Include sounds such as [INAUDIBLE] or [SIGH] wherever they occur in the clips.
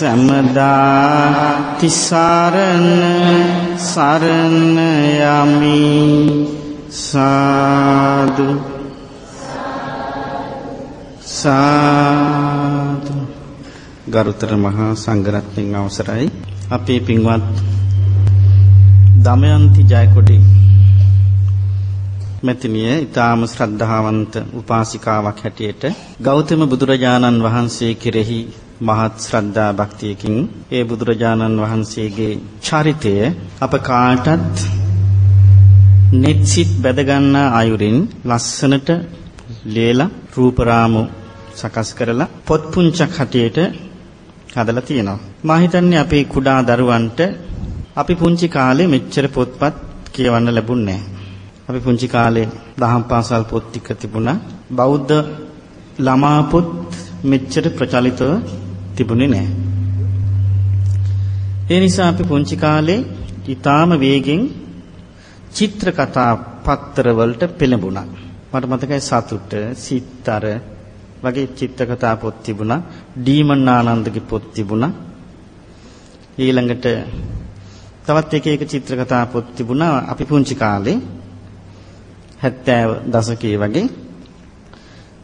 සමදා තිසරණ සරණ යමි සාදු. සාදු. ගරුතර මහා සංඝරත්නයන් අවසරයි. අපේ පින්වත් දමයන්ති ජයකොඩි මෙතනිය ඊටාම ශ්‍රද්ධාවන්ත උපාසිකාවක් හැටියට ගෞතම බුදුරජාණන් වහන්සේ කෙරෙහි මහත් ශ්‍රද්ධා භක්තියකින් ඒ බුදුරජාණන් වහන්සේගේ චරිතය අප කාටත් නෙත්සිට බැද ගන්නා අයුරින් ලස්සනට ලේලා රූපරාමු සකස් කරලා පොත් පුංචක් හැටියට හදලා තියෙනවා. මා හිතන්නේ අපේ කුඩා දරුවන්ට අපි පුංචි කාලේ මෙච්චර පොත්පත් කියවන්න ලැබුණේ නැහැ. අපි පුංචි කාලේ දහම් පාසල් පොත් ටික තිබුණා. බෞද්ධ ළමා පොත් මෙච්චර ප්‍රචලිතව තිබුණේ නැහැ. ඒ නිසා අපි පුංචි කාලේ ඊටාම වේගෙන් චිත්‍ර කතා පත්තර වලට පෙළඹුණා. මට මතකයි සතුට, සිත්තර වගේ චිත්‍ර කතා පොත් තිබුණා. ඩීමන් ආනන්දගේ පොත් තිබුණා. ඊළඟට තවත් එක එක චිත්‍ර කතා පොත් තිබුණා අපි පුංචි කාලේ 70 දශකයේ වගේ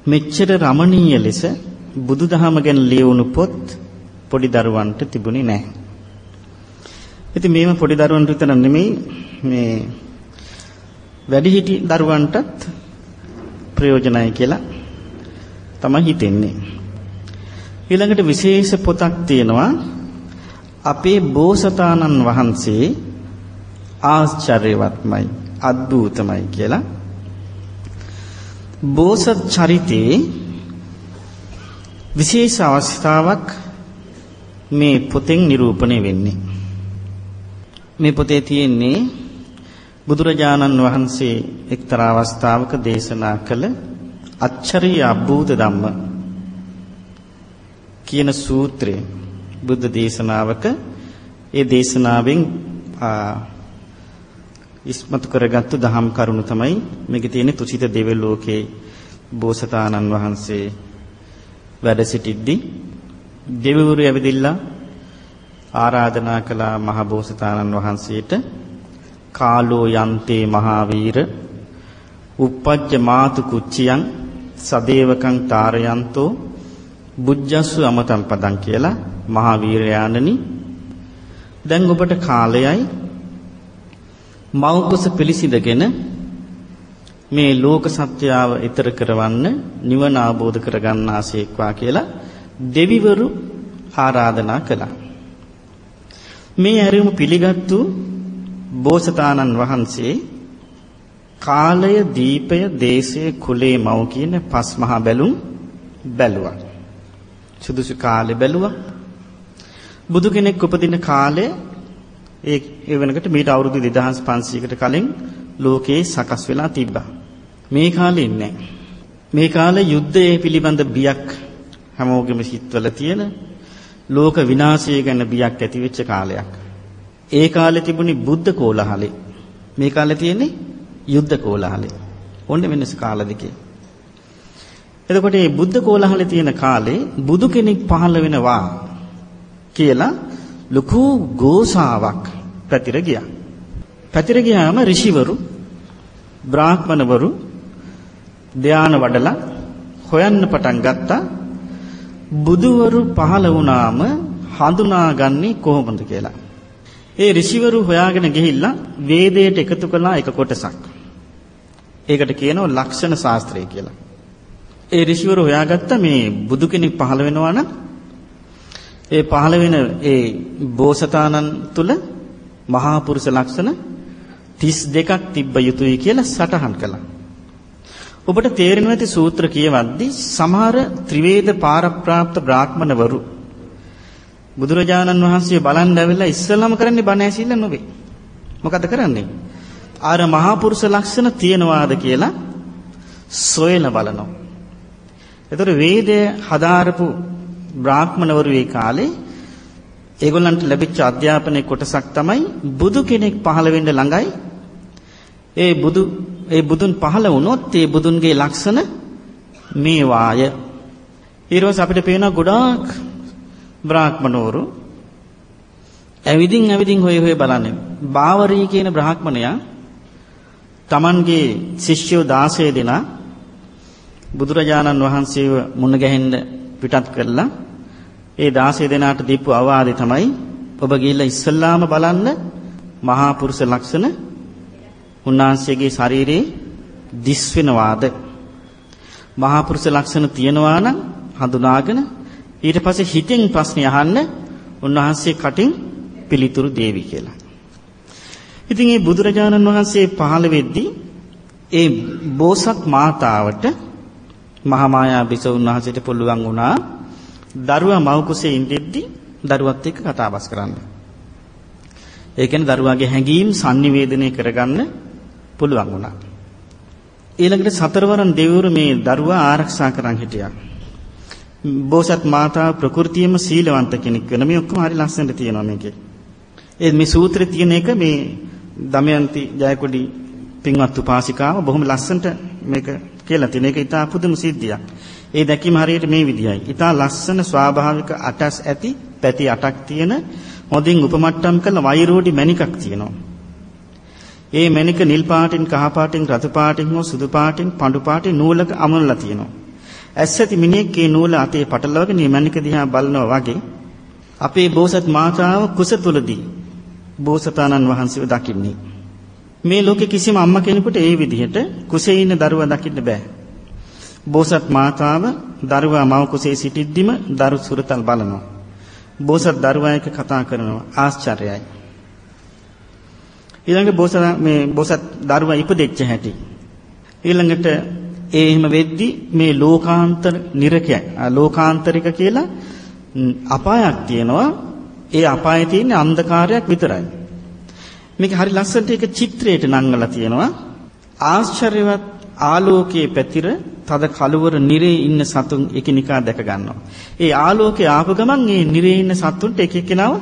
මෙච්චර රමණීය ලෙස බුදුදහම ගැන ලියවුණු පොත් පොඩි දරුවන්ට තිබුණේ නැහැ. ඉතින් මේව පොඩි දරුවන්ට විතර නෙමෙයි මේ වැඩිහිටි දරුවන්ටත් ප්‍රයෝජනයි කියලා තමයි හිතෙන්නේ. ඊළඟට විශේෂ පොතක් තියෙනවා අපේ බෝසතාණන් වහන්සේ ආශ්චර්යවත්මයි අద్භූතමයි කියලා බෝසත් චරිතේ විශේෂ අවස්ථාවක් මේ පොතෙන් නිරූපණය වෙන්නේ. මේ පොතේ තියෙන්නේ බුදුරජාණන් වහන්සේ එක්තරා අවස්ථාවක දේශනා කළ අච්චරිය අභූත ධම්ම කියන සූත්‍රය බුද්ධ දේශනාවක ඒ දේශනාවෙන් ඉස්මතු කරගත්තු දහම් කරුණු තමයි මේකේ තියෙන තුසිත දෙවි ලෝකේ බෝසතාණන් වහන්සේ වැඩ සිටිද්දී දෙවිවරු ඇවිදිලා ආරාධනා කළ මහ බෝසතාණන් වහන්සේට කාලෝ යන්තේ මහාවීර uppajja මාතු කුච්චියං සදේවකං තාරයන්තෝ බුද්ධස්සු අමතම් පදං කියලා මහා වීරයාණනි දැන් ඔබට කාලයයි. මෞකස පිළිසිඳගෙන මේ ලෝක සත්‍යාව ඊතර කරවන්න නිවන අවබෝධ කරගන්නාසේක්වා කියලා දෙවිවරු ආරාධනා කළා. මේ ඇරීම පිළිගත්තු බෝසතාණන් වහන්සේ කාලය දීපය දේශය කුලේ මව් කියන පස් මහා බැලුම් බැලුවා. සුදුසු කාලේ බැලුවා. බුදු කෙනෙක් උපදින කාලේ ඒ ඒ වෙනකොට මීට අවුරුදු 2500කට කලින් ලෝකේ සකස් වෙලා තිබ්බා. මේ කාලේ ඉන්නේ මේ කාලේ යුද්ධයේ පිළිබඳ බියක් හැමෝගෙම සිත්වල තියෙන ලෝක විනාශය ගැන බියක් ඇති වෙච්ච කාලයක්. ඒ කාලේ තිබුණි බුද්ධ කෝලහලේ. මේ කාලේ තියෙන්නේ යුද්ධ කෝලහලේ. ඔන්න වෙනස් කාල දෙකේ. එතකොට මේ බුද්ධ කෝලහලේ තියෙන කාලේ බුදු කෙනෙක් පහළ වෙනවා කියලා ලොකු ගෝසාවක් පැතිර ගියා. පැතිර ගියාම ඍෂිවරු බ්‍රාහ්මණවරු ධාන වඩලා හොයන්න පටන් ගත්තා බුදුවරු පහළ වුණාම හඳුනාගන්නේ කොහොමද කියලා. ඒ ඍෂිවරු හොයාගෙන ගිහිල්ලා වේදයට එකතු කළා එක කොටසක්. ඒකට කියනවා ලක්ෂණ ශාස්ත්‍රය කියලා. ඒ ඍෂිවරු හොයාගත්ත මේ බුදු කෙනෙක් පහළ වෙනවා නම් ඒ පහළ වෙන ඒ බෝසතාණන් තුල මහා පුරුෂ ලක්ෂණ 32ක් තිබ්බ යුතුයි කියලා සටහන් කළා. ඔබට තේරෙනවා ඇති සූත්‍ර කියවද්දී සමහර ත්‍රිවේද පාරප්‍රාප්ත බ්‍රාහ්මණවරු බුදුරජාණන් වහන්සේ බලන් ඇවිල්ලා ඉස්සෙල්ලාම කරන්නේ බණ ඇසිල්ල නොවේ. මොකද කරන්නේ? අර මහා පුරුෂ ලක්ෂණ තියනවාද කියලා සොයන බලනවා. ඒතර වේදය හදාරපු බ්‍රාහ්මණවරු ඒ කාලේ ඒගොල්ලන්ට ලැබිච්ච අධ්‍යාපනයේ කොටසක් තමයි බුදු කෙනෙක් පහළ වෙන්න ළඟයි. ඒ බුදු ඒ බුදුන් පහළ වුණොත් ඒ බුදුන්ගේ ලක්ෂණ මේවාය. ඊළඟට අපිට පේනවා ගොඩාක් බ්‍රාහ්මණවරු ඇවිදින් ඇවිදින් හොය හොය බලන්නේ. බාවරී කියන බ්‍රාහ්මණයා Tamanගේ ශිෂ්‍යෝ 16 දෙනා බුදුරජාණන් වහන්සේව මුණ ගැහෙන්න පිටත් කළා. ඒ 16 දෙනාට දීපු අවවාදය තමයි ඔබ ගිහිල්ලා ඉස්සල්ලාම බලන්න මහා පුරුෂ ලක්ෂණ උන්වහන්සේගේ ශරීරේ දිස් වෙනවාද මහා පුරුෂ ලක්ෂණ තියනවා නම් හඳුනාගෙන ඊට පස්සේ හිතෙන් ප්‍රශ්න අහන්න උන්වහන්සේ කටින් පිළිතුරු දෙවි කියලා. ඉතින් මේ බුදුරජාණන් වහන්සේ පහළ වෙද්දී ඒ බෝසත් මාතාවට මහා මායා බිසවුන් වහන්සේට පුළුවන් වුණා දරුවා මව් කුසේ ඉඳෙද්දී දරුවත් එක්ක කතා බස් කරන්න. ඒ කියන්නේ දරුවාගේ හැඟීම් sannivedanaya කරගන්න පුළුවන් වුණා. ඊළඟට සතරවරන් දෙවිවරු මේ දරුවා ආරක්ෂා කරන් හිටියා. බෝසත් මාතාව ප්‍රകൃතියම සීලවන්ත කෙනෙක් වෙන මේ ඔක්කොම හරි ලස්සනට තියෙනවා මේකේ. ඒ මේ සූත්‍රයේ තියෙන එක මේ දමයන්ති ජයකොඩි පින්වත් උපාසිකාව බොහොම ලස්සනට මේක කියලා තියෙන එක ඉතා පුදුම සිද්ධියක්. ඒ දැකීම හරියට මේ විදියයි. ඉතා ලස්සන ස්වාභාවික අටස් ඇති පැති අටක් තියෙන හොඳින් උපමට්ටම් කළ වෛරෝඩි මණිකක් තියෙනවා. ඒ මණික නිල් පාටින් කහ පාටින් රතු පාටින් හෝ සුදු පාටින් පඳු පාටින් නූලක අමුණලා තියෙනවා. ඇස්සති මිනිහෙක් ඒ නූල අතේ පටලවාගෙන මේ මණික දිහා බලනවා වගේ අපේ බෝසත් මාතාව කුස තුලදී බෝසතාණන් වහන්සේව දකින්නේ. මේ ලෝකේ කිසිම අම්මා කෙනෙකුට ඒ විදිහට කුසේ ඉන්න දරුවා දකින්න බෑ. බෝසත් මාතාව දරුවා මව කුසේ සිටිද්දිම දරු සුරතල් බලනවා. බෝසත් දරුවා එක්ක කතා කරනවා ආශ්චර්යයි. ඊළඟ බෝසත් මේ බෝසත් දරුවා ඉපදෙච්ච හැටි. ඊළඟට ඒ එහෙම වෙද්දි මේ ලෝකාන්තර නිරකය ලෝකාන්තරික කියලා අපායක් තියෙනවා. ඒ අපායේ තියෙන අන්ධකාරයක් විතරයි. මේක හරි ලස්සනට ඒක චිත්‍රයට නංගලා තියෙනවා. ආශ්චර්යවත් ආලෝකයේ පැතිර තද කලවර නිරේ ඉන්න සතුන් එකිනෙකා දැක ගන්නවා. ඒ ආලෝකයේ ආපු ගමන් ඒ නිරේ ඉන්න සතුන්ට එක එක්කෙනාව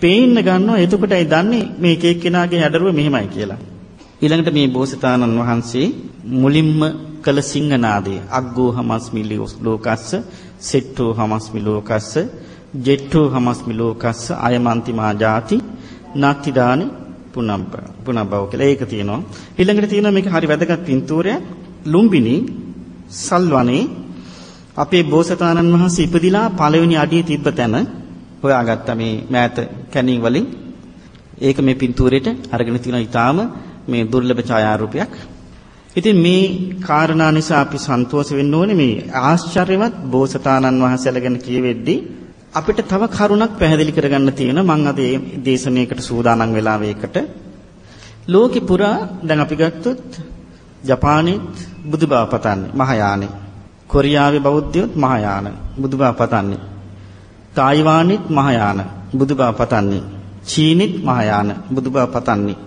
පේන්න ගන්නවා. එතකොටයි දන්නේ මේ එක එක්කෙනාගේ හැඩරුව මෙහෙමයි කියලා. ඊළඟට මේ බෝසතාණන් වහන්සේ මුලින්ම කළ සිංහනාදයේ අග්ගෝ හමස්මි ලෝකස්ස සෙට්ටෝ හමස්මි ලෝකස්ස ජෙට්ටෝ හමස්මි ලෝකස්ස අයමන්ති මා ජාති නාත්තිදානි පුනබ්බ පුනබ්බව කියලා ඒක තියෙනවා ඊළඟට තියෙනවා මේක හරි වැදගත් පින්තූරයක් ලුම්බිනි සල්වනේ අපේ බෝසතාණන් වහන්සේ ඉපදිලා පළවෙනි අඩිය තිබ්බ තැන හොයාගත්ත මේ මෑත කැණින් වලින්. ඒක මේ පින්තූරෙට අරගෙන තියෙනවා ඊටාම මේ දුර්ලභ ඡායාරූපයක්. ඉතින් මේ කාරණා නිසා අපි සන්තෝෂ වෙන්න ඕනේ මේ ආශ්චර්යවත් බෝසතාණන් වහන්සේලා ගැන කියවෙද්දී අපිට තව කරුණක් පැහැදිලි කරගන්න තියෙනවා. මම අද මේ දේශනාවකට සූදානම් වෙලා වේකට ලෝකෙ පුරා දැන් අපි ගත්තොත් ජපානයේත් බුදුබව පතන්නේ මහායානෙ. කොරියාවේ බෞද්ධයොත් මහායාන බුදුබව පතන්නේ. තායිවානෙත් මහායාන බුදුබව පතන්නේ චීනෙත් මහායාන බුදුබව පතන්නේ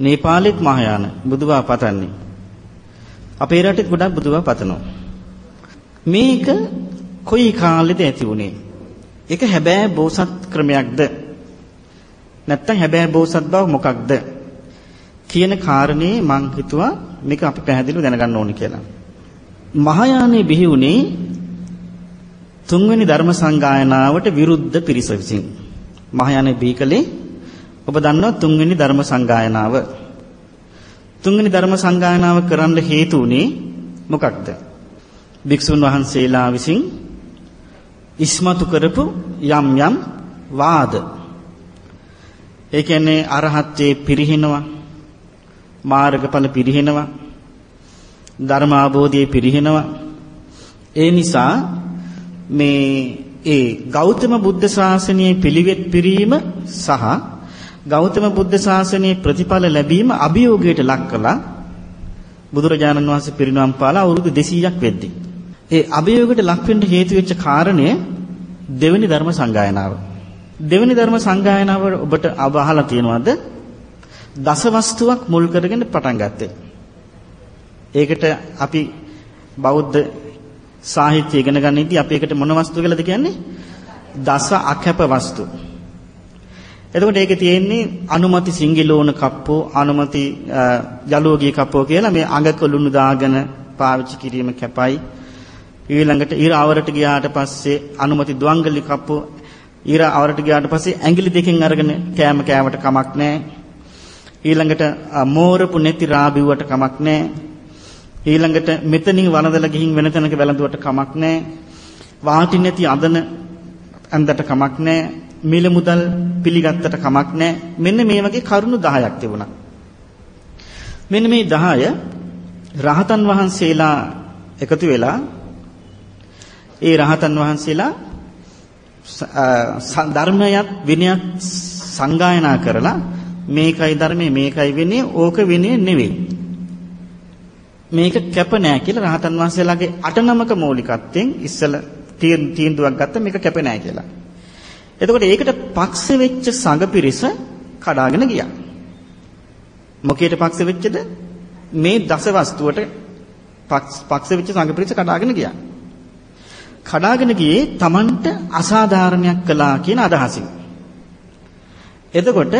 නේපාලෙත් මහායාන බුදුබව පතන්නේ අපේ රටෙත් ගොඩක් බුදුබව පතනවා. මේක කොයි කාලෙද ඇති වුනේ? ඒක හැබෑ බෝසත් ක්‍රමයක්ද? නැත්තම් හැබෑ බෝසත් බව මොකක්ද? කියන කාරණේ මං හිතුවා මේක අපි පැහැදිලිව දැනගන්න ඕනේ කියලා. මහායානෙ බිහි වුණේ තුන්වෙනි ධර්ම සංගායනාවට විරුද්ධ පිරිස විසින්. මහායානෙ බිහි කලේ ඔබ දන්නවා තුන්වෙනි ධර්ම සංගායනාව. තුන්වෙනි ධර්ම සංගායනාව කරන්න හේතු උනේ මොකක්ද? භික්ෂුන් වහන්සේලා විසින් ඉස්මතු කරපු යම් යම් වාද. ඒ කියන්නේ අරහත්ත්වේ පිරිහිනවා. මාර්ගඵල පිරිහිනවා. ධර්ම අවබෝධයේ පිරිහිනවා. ඒ නිසා මේ ඒ ගෞතම බුද්ධ ශාසනයේ පිළිවෙත් පිරීම සහ ගෞතම බුද්ධ ශාසනයේ ප්‍රතිඵල ලැබීම අභියෝගයට ලක් කළා බුදුරජාණන් වහන්සේ පිරිනවම් පාලා අවුරුදු 200ක් වෙද්දී. ඒ අභියෝගයට ලක් වෙන්න හේතු වෙච්ච කාරණය දෙවෙනි ධර්ම සංගායනාව. දෙවෙනි ධර්ම සංගායනාව ඔබට අහලා තියෙනවද? දසවස්තුවක් මුල් කරගෙන පටන් ගත්තේ. ඒකට අපි බෞද්ධ සාහිත්‍ය ඉගෙන ගන්නදී අපි ඒකට මොන වස්තු කියලාද කියන්නේ? දස අකැප වස්තු. එතකොට ඒකේ තියෙන්නේ අනුමති සිංගිලෝන කප්පෝ අනුමති ජලෝගී කප්පෝ කියලා මේ අඟක ලුණු දාගෙන පාවිච්චි කිරීම කැපයි. ඊළඟට ඊර අවරට ගියාට පස්සේ අනුමති දුවංගලි කප්පෝ ඊර අවරට ගියාට පස්සේ ඇඟිලි දෙකෙන් අරගෙන කෑම කෑවට කමක් නැහැ. ඊළඟට මෝරපු නැති රාබිව්වට කමක් නැහැ. ඊළඟට මෙතනින් වළඳලා ගිහින් වෙන තැනක වැළඳුවට කමක් නැහැ. වාටි නැති අදන ඇඳට කමක් නැහැ. මිල මුදල් පිළිගත්තට කමක් නැහැ. මෙන්න මේ වගේ කරුණු 10ක් තිබුණා. මෙන්න මේ 10 රහතන් වහන්සේලා එකතු වෙලා ඒ රහතන් වහන්සේලා ධර්මයත් විනයත් සංගායනා කරලා මේකයි ධර්මයේ මේකයි විනය ඕක විනය නෙවෙයි මේක කැප නෑ කියලා රහතන් වහන්සේලාගේ අටනමක මৌলিකත්වයෙන් ඉස්සල තීන්දුවක් ගත්ත මේක කැප නෑ කියලා. එතකොට ඒකට පක්ෂ වෙච්ච සංඝ පිරිස කඩාගෙන ගියා. මොකේට පක්ෂ වෙච්චද? මේ දස වස්තුවට පක්ෂ වෙච්ච සංඝ පිරිස කඩාගෙන ගියා. කඩාගෙන ගියේ Tamanට අසාධාරණයක් කළා කියන අදහසින්. එතකොට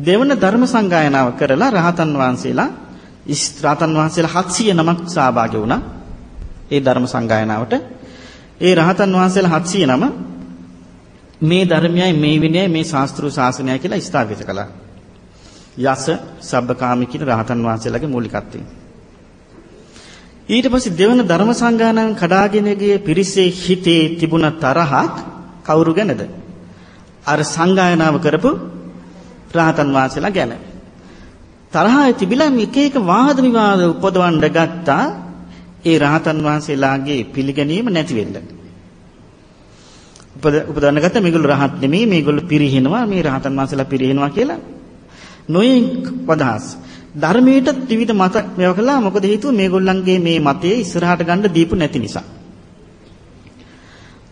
දෙවන ධර්ම සංගායනාව කරලා රහතන් වහන්සේලා රහතන් වහන්සේලා 700 නමක් සහභාගී වුණා. ඒ ධර්ම සංගායනාවට. ඒ රහතන් වහන්සේලා 700 නම මේ ධර්මයයි මේ විනයයි මේ ශාස්ත්‍රීය ශාසනයයි කියලා ස්ථාපිත කළා. යස සබ්බකාමී කියන රහතන් වහන්සේලාගේ මූලිකත්වයෙන්. ඊට පස්සේ දෙවන ධර්ම සංගායනාවෙන් කඩාගෙන ගිය පිරිසේ හිතේ තිබුණ තරහක් කවුරු ගැනද? අර සංගායනාව කරපු රහතන් වහන්සේලා ගැන. තරහයි තිබිලා එක එක වාද විවාද උපදවන්න ගත්තා ඒ රහතන් වහන්සේලාගේ පිළිගැනීම නැති වෙන්න. උපද උපදවන්න ගත්තා මේගොල්ලෝ රහත් නෙමෙයි මේගොල්ලෝ පිරිහිනවා මේ රහතන් වහන්සේලා පිරිහිනවා කියලා නොයෙක් පදහස්. ධර්මයට ත්‍රිවිධ මත මේව කළා මොකද හේතුව මේගොල්ලන්ගේ මේ මතයේ ඉස්සරහට ගන්න දීපු නැති නිසා.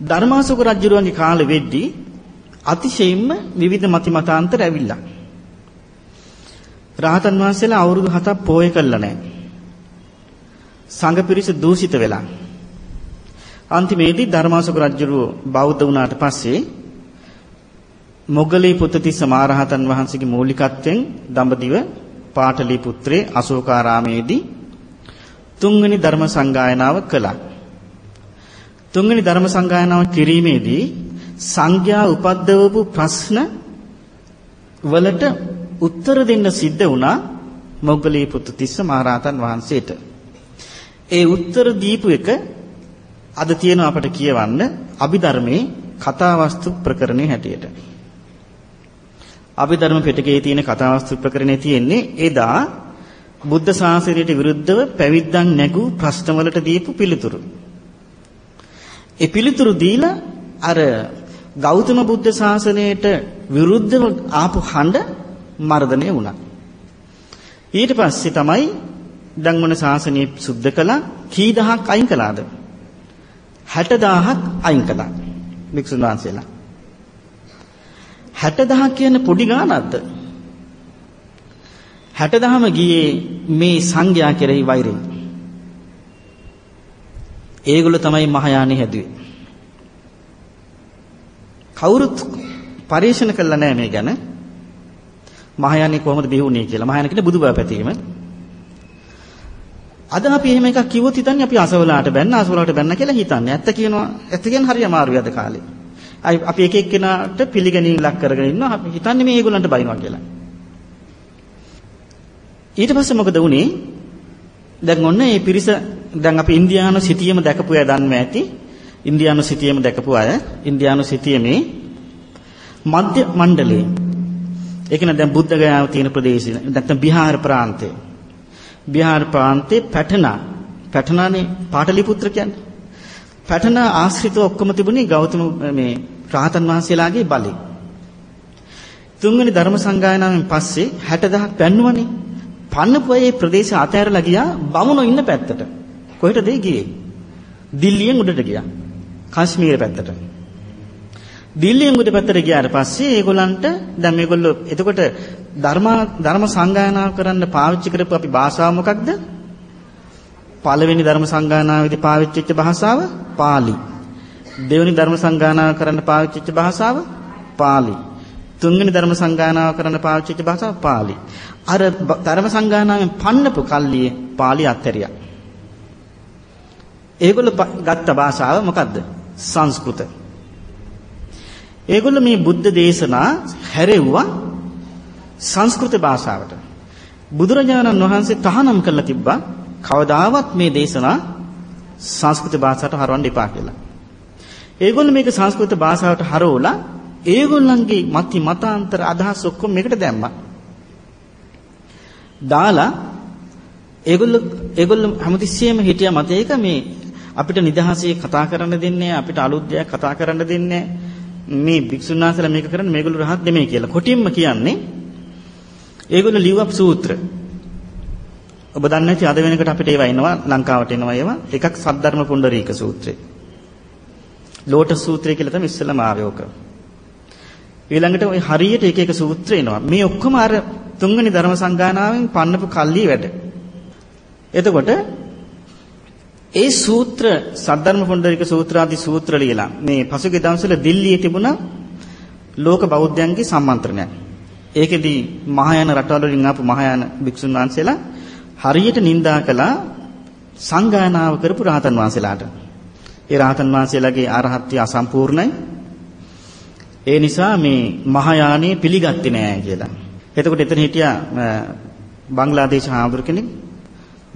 ධර්මාසෝක රජුරුවන්ගේ කාලෙ වෙද්දී අතිශයින්ම විවිධ මති මතාන්තර ඇවිල්ලා. රහතන් වහන්සේලා අවුරුදු 7ක් පෝය කළා නැහැ. සංඝ පිරිස දූෂිත වෙලා. අන්තිමේදී ධර්මාශෝක රජුරුව බෞද්ධ වුණාට පස්සේ මොග්ගලී පුත්තිස්ස මහරහතන් වහන්සේගේ මූලිකත්වයෙන් දඹදිව පාටලී පුත්‍රේ අශෝකාරාමේදී තුන්වෙනි ධර්ම සංගායනාව කළා. තුන්වෙනි ධර්ම සංගායනාව කිරීමේදී සංඝයා උපද්දවපු ප්‍රශ්න වලට උත්තර දෙන්න සිද්ධ වුණා මොග්ගලී පුත්තිස්ස මහරහතන් වහන්සේට. ඒ උත්තර දීපු එක අද තියෙන අපට කියවන්න අභිධර්මයේ කතාවස්තු ප්‍රකරණේ හැටියට. අභිධර්ම පිටකයේ තියෙන කතාවස්තු ප්‍රකරණේ තියෙන්නේ එදා බුද්ධ ශාසනයට විරුද්ධව පැවිද්දන් නැගූ ප්‍රශ්නවලට දීපු පිළිතුරු. ඒ පිළිතුරු දීලා අර ගෞතම බුද්ධ ශාසනයට විරුද්ධව ආපු හඬ මර්ධනය වුණා. ඊට පස්සේ තමයි ධම්මන ශාසනය සුද්ධ කළා කී දහක් අයින් කළාද? 60000ක් අයින් කළා. වික්ෂුන් වහන්සේලා. 60000 කියන්නේ පොඩි ගාණක්ද? 60000ම ගියේ මේ සංඝයා කෙරෙහි වෛරයෙන්. ඒගොල්ලෝ තමයි මහායානෙ හැදුවේ. කවුරුත් පරිශන කළා නෑ මේ ගැන. මහායානෙ කොහොමද බිහුනේ කියලා. මහායාන කියන්නේ බුදුබව පැතීම. අද අපි එහෙම එකක් කිව්වොත් හිතන්නේ අපි අසවලාට බැන්න අසවලාට බැන්න කියලා හිතන්නේ. ඇත්ත කියනවා. ඇත්ත කියන්නේ හරි අමාරුයි අද කාලේ. අපි එක එක්කෙනාට පිළිගැනීම ලක් කරගෙන ඉන්නවා. අපි හිතන්නේ මේ ඒගොල්ලන්ට බයිනවා කියලා. ඊට පස්සේ මොකද වුනේ? දැන් ඔන්න මේ පිරිස දැන් අපි ඉන්දියානු සිටියම දැකපු අය දන්නවා ඇති. ඉන්දියානු සිටියම දැකපු අය ඉන්දියානු සිටියමේ මධ්‍ය මණ්ඩලයේ ඒ කියන්නේ දැන් බුද්ධ ගයාව තියෙන ප්‍රදේශය නැත්නම් බිහාර ප්‍රාන්තේ. බිහාර ප්‍රාන්තේ පැටනා පැටනානේ පාටලිපුත්‍ර කියන්නේ. පැටනා ආශ්‍රිතව ඔක්කොම තිබුණේ ගෞතම මේ රාහතන් වහන්සේලාගේ බලේ. තුන්වෙනි ධර්ම සංගායනාවෙන් පස්සේ 60000ක් පැන්නුවනේ. පන්නපු අය ප්‍රදේශ අතහැරලා ගියා බමුණෝ ඉන්න පැත්තට. කොහෙටද ගියේ? දිල්ලියෙන් උඩට ගියා. කාශ්මීර පැත්තට. දිල්ලියෙන් උඩ පැත්තට ගියාට පස්සේ ඒගොල්ලන්ට දැන් මේගොල්ලෝ එතකොට ධර්ම ධර්ම සංගායනාව කරන්න පාවිච්චි කරපු අපි භාෂාව මොකක්ද? පළවෙනි ධර්ම සංගායනාවේදී පාවිච්චි වෙච්ච භාෂාව පාලි. දෙවෙනි ධර්ම සංගායනාව කරන්න පාවිච්චි වෙච්ච භාෂාව පාලි. තුන්වෙනි ධර්ම සංගායනාව කරන්න පාවිච්චි වෙච්ච භාෂාව පාලි. අර ධර්ම සංගායනාවෙන් පන්නපු කල්ලියේ පාලි අත්හැරියා. ඒගොල්ලෝ ගත්ත භාෂාව මොකද්ද? සංස්කෘත. ඒගොල්ලෝ මේ බුද්ධ දේශනා හැරෙව්වා සංස්කෘත භාෂාවට. බුදුරජාණන් වහන්සේ තහනම් කරලා තිබ්බා කවදාවත් මේ දේශනා සංස්කෘත භාෂාවට හරවන්න එපා කියලා. ඒගොල්ලෝ මේක සංස්කෘත භාෂාවට හරවලා ඒගොල්ලන්ගේ මති මතාන්තර අදහස් ඔක්කොම මේකට දැම්මා. දාලා ඒගොල්ලෝ ඒගොල්ලෝ හැමතිස්සෙම හිටියා මතයක මේ අපිට නිදහසේ කතා කරන්න දෙන්නේ අපිට අලුත් දෙයක් කතා කරන්න දෙන්නේ මේ භික්ෂුන් වහන්සේලා මේක කරන්නේ මේගොල්ලෝ රහත් නෙමෙයි කියලා. කොටින්ම කියන්නේ ඒගොල්ලෝ ලිව්ව සූත්‍ර. ඔබ දන්නේ නැති අද වෙනකොට අපිට ඒවා එනවා ලංකාවට එනවා ඒවා. එකක් සද්ධර්ම පුණ්ඩරීක සූත්‍රය. ලෝටස් සූත්‍රය කියලා තමයි ඉස්සෙල්ලාම ආවේ ඕක. ඊළඟට ওই හරියට එක එක සූත්‍ර එනවා. මේ ඔක්කොම අර තුන්වෙනි ධර්ම සංගායනාවෙන් පන්නපු කල්ලි වැඩ. එතකොට ඒ සූත්‍ර සද්ධර්ම පොණ්ඩරික සූත්‍ර ආදී සූත්‍ර ලියලා මේ පසුගිය දවස්වල දිල්ලියේ තිබුණ ලෝක බෞද්ධයන්ගේ සම්මන්ත්‍රණයක්. ඒකෙදී මහායාන රටවල වලින් ආපු මහායාන භික්ෂුන් වහන්සේලා හරියට නිඳා කළා සංගායනාව කරපු රහතන් වහන්සේලාට. ඒ රහතන් වහන්සේලාගේ අරහත්ත්වය අසම්පූර්ණයි. ඒ නිසා මේ මහායානෙ පිළිගත්තේ නෑ කියලා. එතකොට එතන හිටියා බංග්ලාදේශ හාමුදුර කෙනෙක්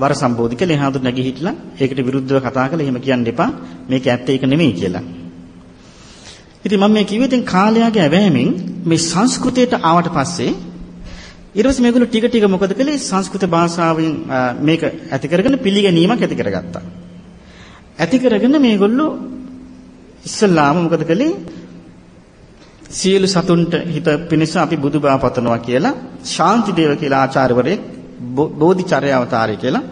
වර සම්බෝධි කියලා ඒ හාමුදුර නැගී හිටලා ඒකට විරුද්ධව කතා කළා එහෙම කියන්න එපා මේක ඇත්ත ඒක නෙමෙයි කියලා. ඉතින් මම මේ කිව්වේ දැන් කාලයාගේ ඇවෑමෙන් මේ සංස්කෘතයට ආවට පස්සේ ඊට පස්සේ මේගොල්ලෝ ටික ටික මොකද කළේ සංස්කෘත භාෂාවෙන් මේක ඇති කරගෙන පිළිගැනීමක් ඇති කරගත්තා. ඇති කරගෙන මේගොල්ලෝ ඉස්සල්ලාම මොකද කළේ සියලු සතුන්ට හිත පිණිස අපි බුදුබව පතනවා කියලා ශාන්තිදේව කියලා ආචාර්යවරයෙක් බෝධිචර්යාවතාරය කියලා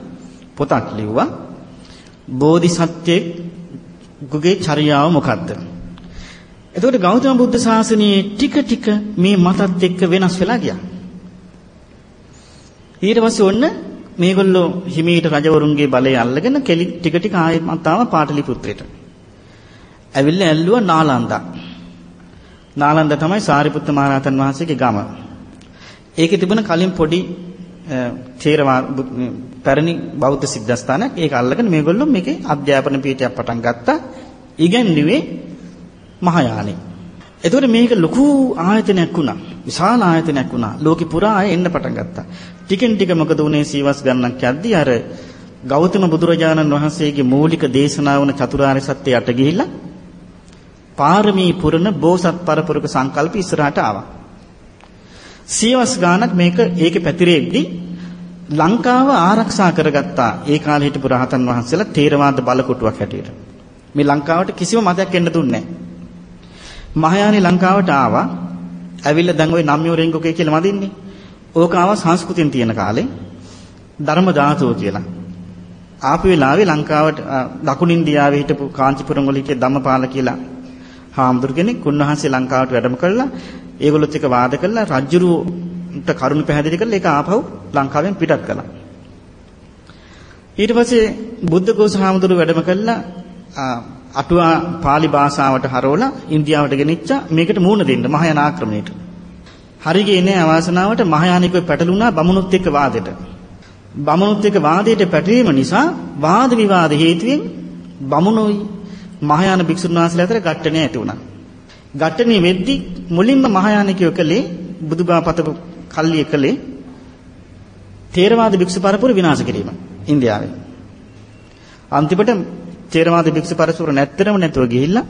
පොතක් ලිව්වා. බෝධිසත්වයේ චර්යාව මොකද්ද? එතකොට ගෞතම බුද්ධ ශාසනයේ ටික ටික මේ මතත් එක්ක වෙනස් වෙලා ගියා. ඊට පස්සේ ඔන්න මේගොල්ලෝ හිමීට රජවරුන්ගේ බලය අල්ලගෙන කෙලි ටික ටික ආයෙත් ආව පාටලිපුත්‍රයට. ඇවිල්ලා ඇල්ලුවා නාලන්දා. නාලන්ද තමයි සාරිපුත්ත මහරහතන් වහන්සේගේ ගම. ඒකේ තිබුණ කලින් පොඩි ථේරවාද පැරණි බෞද්ධ සිද්ධාස්ථානයක් ඒක අල්ලගෙන මේගොල්ලෝ මේකේ අධ්‍යාපන පීඨයක් පටන් ගත්තා. ඉගැන්වුවේ මහායානෙ. එතකොට මේක ලොකු ආයතනයක් වුණා. විශාල ආයතනයක් වුණා. ලෝකෙ පුරා අය එන්න පටන් ගත්තා. ටිකෙන් ටික මොකද උනේ සීවස් ගණනක් යද්දී අර ගෞතම බුදුරජාණන් වහන්සේගේ මූලික දේශනාව වන චතුරාර්ය සත්‍ය යට ගිහිල්ලා පාරමී පුරන බෝසත් පරපුරක සංකල්ප ඉස්සරහට ආවා. සියවස් ගානක් මේක ඒකේ පැතිරෙද්දී ලංකාව ආරක්ෂා කරගත්තා ඒ කාලේ හිටපු රහතන් වහන්සේලා තේරවාද බලකොටුවක් හැටියට. මේ ලංකාවට කිසිම මතයක් එන්න දුන්නේ නැහැ. මහායානි ලංකාවට ආවා. ඇවිල්ලා දැන් ওই නම්යෝරෙන්ගෝකේ කියලා මදින්නේ. ඕක ආවා සංස්කෘතියෙන් තියෙන කාලේ ධර්ම ධාතුව කියලා. ආපු වෙලාවේ ලංකාවට දකුණු ඉන්දියාවේ හිටපු කාංචිපුරම් වල හිටිය ධම්මපාල කියලා හාමුදුරු කෙනෙක් උන්වහන්සේ ලංකාවට වැඩම කළා. ඒගොල්ලොත් එක්ක වාද කළා රජ්ජුරුන්ට කරුණ පැහැදිලි කරලා ඒක ආපහු ලංකාවෙන් පිටත් කළා. ඊට පස්සේ බුද්ධ කෝස හාමුදුරු වැඩම කළා අටුවා pāli භාෂාවට හරවලා ඉන්දියාවට ගෙනිච්චා මේකට මූණ දෙන්න මහායාන ආක්‍රමණයට. හරි ගියේ නෑ අවාසනාවට මහායානිකව පැටලුණා බමුණුත් එක්ක වාදෙට. බමුණුත් එක්ක වාදයට පැටලීම නිසා වාද විවාද හේතුවෙන් බමුණුයි මහායාන භික්ෂුන් වහන්සේලා අතර ගැටණේ ඇති වුණා. ගැටණේ වෙද්දි මුලින්ම මහායානිකයෝ කළේ බුදුබව පතපු කල්ලිය කළේ තේරවාද භික්ෂු පරපුර විනාශ කිරීම ඉන්දියාවේ. අන්තිමට තේරවාද භික්ෂු පරපුර නැත්තරම නැතුව ගිහිල්ලා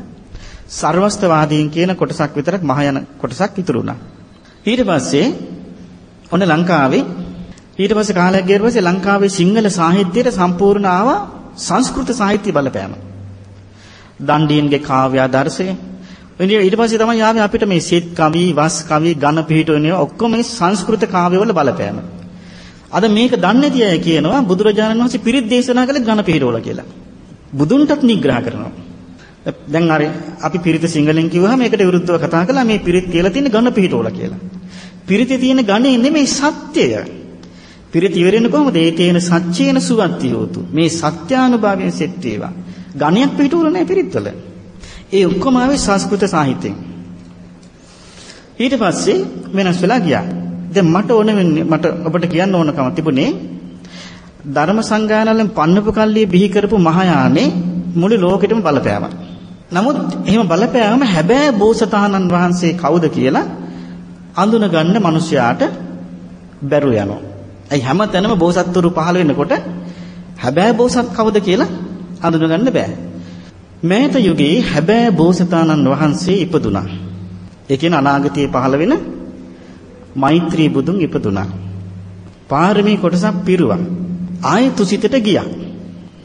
සර්වස්තවාදීන් කියන කොටසක් විතරක් මහායාන කොටසක් ඉතුරු වුණා. ඊට පස්සේ ඔන්න ලංකාවේ ඊට පස්සේ කාලයක් ගිය පස්සේ ලංකාවේ සිංහල සාහිත්‍යයට සම්පූර්ණ ආවා සංස්කෘත සාහිත්‍ය බලපෑම. දණ්ඩියන්ගේ කාව්‍ය ආදර්ශය. ඊට පස්සේ තමයි ආවේ අපිට මේ සෙත් කවි, වස් කවි, ඝන පිහිටුවනේ ඔක්කොම මේ සංස්කෘත කාව්‍යවල බලපෑම. අද මේක දන්නේ නැති අය කියනවා බුදුරජාණන් වහන්සේ පිරිත් දේශනා කළේ ඝන පිහිටවල කියලා. බුදුන්ටත් නිග්‍රහ කරනවා. දැන් අර අපි පිරිත සිංහලෙන් කිව්වහම ඒකට විරුද්ධව කතා කළා මේ පිරිත් කියලා තියෙන ඝන පිහිටවල කියලා. පිරිතේ තියෙන ඝනේ නෙමෙයි සත්‍යය. පිරිත ඉවරෙන්නේ කොහොමද? ඒ තේන සත්‍යේන සුවත්ති හෝතු. මේ සත්‍යානුභවයෙන් සෙට් වේවා. ඝණයක් පිටුවල නැහැ පිරිත්වල. ඒ ඔක්කොම ආවේ සංස්කෘත සාහිත්‍යයෙන්. ඊට පස්සේ වෙනස් වෙලා ගියා. දැන් මට ඕන වෙන්නේ මට ඔබට කියන්න ඕනකම තිබුණේ ධර්ම සංගායනාවලින් පන්නපු කල්ලිය බිහි කරපු මහායානේ මුළු ලෝකෙටම බලපෑවා. නමුත් එහෙම බලපෑවම හැබෑ බෝසතාණන් වහන්සේ කවුද කියලා අඳුන ගන්න මිනිසයාට බැරු යනවා. ඒ හැම තැනම බෝසත්තුරු පහළ වෙනකොට හැබෑ බෝසත් කවුද කියලා අඳුන ගන්න බෑ. මේත යුගයේ හැබෑ බෝසතාණන් වහන්සේ ඉපදුනා. ඒ කියන්නේ අනාගතයේ පහළ වෙන මෛත්‍රී බුදුන් ඉපදුනා. පාරමී කොටසක් පිරුවා. ආයෙ තුසිතට ගියා.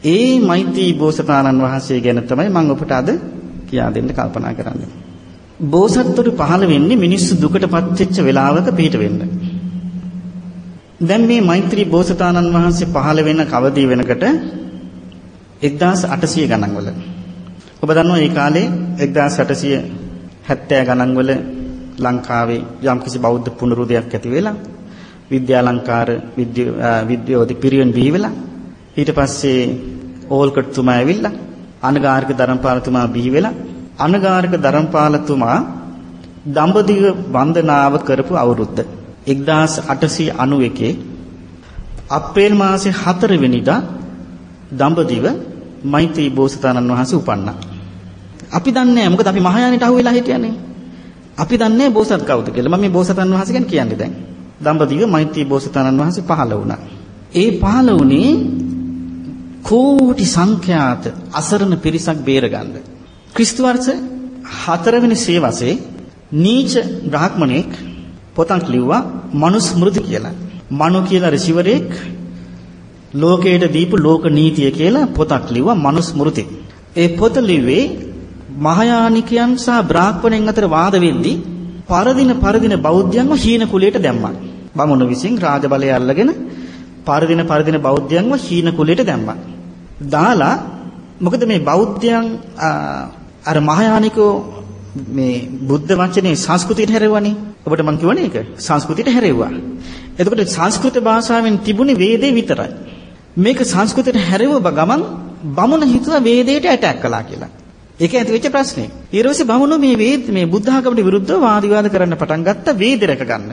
ඒ මෛත්‍රී බෝසතාණන් වහන්සේ ගැන තමයි මම ඔබට අද කියා දෙන්න කල්පනා කරන්නේ. බෝසත්තුරු පහළ වෙන්නේ මිනිස්සු දුකටපත් වෙච්ච වෙලාවක පිට වෙන්න. දැන් මේ මෛත්‍රී බෝසතාණන් වහන්සේ පහළ වෙන කවදී වෙනකට 1800 ගණන් වල. ඔබ දන්නවා ඒ කාලේ 1870 ගණන් වල ලංකාවේ යම්කිසි බෞද්ධ පුනරුදයක් ඇති වෙලා විද්‍යාලංකාර විද්‍යාවදී පිරියන් බිහි වෙලා ඊට පස්සේ ඕල්කට් තුමා ඇවිල්ලා අනගාരിക ධර්මපාලතුමා බිහි වෙලා අනගාരിക ධර්මපාලතුමා දඹදිව වන්දනාව කරපු අවුරුද්ද 1891 අප්‍රේල් මාසේ 4 වෙනිදා දඹදිව මෛත්‍රී බෝසතාණන් වහන්සේ උපන්නා. අපි දන්නේ නැහැ මොකද අපි මහායානෙට අහුවෙලා හිටියනේ. අපි දන්නේ බෝසත් කවුද කියලා. මම මේ බෝසතාණන් වහන්සේ ගැන කියන්නේ දැන්. දඹදිව මෛත්‍රී බෝසතාණන් වහන්සේ පහළ වුණා. ඒ පහළ වුණේ කෝටි සංඛ්‍යාත අසරණ පිරිසක් බේරගන්න. ක්‍රිස්තු වර්ෂ 4 වෙනි සියවසේ නීච බ්‍රාහ්මණෙක් පොතක් ලිව්වා මනුස්මෘති කියලා. මනු කියලා ඍෂිවරයෙක් ලෝකයට දීපු ලෝක නීතිය කියලා පොතක් ලිව්වා මනුස්මෘති. ඒ පොත ලිව්වේ මහායානිකයන් සහ බ්‍රාහ්මණයන් අතර වාද වෙද්දී පරදින පරදින බෞද්ධයන්ව හීන කුලයට දැම්මා. බමුණු විසින් රාජබලය අල්ලගෙන පරදින පරදින බෞද්ධයන්ව හීන කුලයට දැම්මා. දාලා මොකද මේ බෞද්ධයන් අර මහායානිකෝ මේ බුද්ධ වචනේ සංස්කෘතියට හැරෙවනේ. ඔබට මම කියවනේ ඒක. සංස්කෘතියට හැරෙව්වා. එතකොට සංස්කෘත භාෂාවෙන් තිබුණේ වේදේ විතරයි. මේක සංස්කෘතයට හැරෙවුව ගමන් බමුණ හිතුවා වේදයට ඇටැක් කළා කියලා. ඒක ඇති වෙච්ච ප්‍රශ්නේ. ඊට පස්සේ බමුණෝ මේ වේද මේ බුද්ධ ආගමට විරුද්ධව වාද විවාද කරන්න පටන් ගත්ත වේද රැක ගන්න.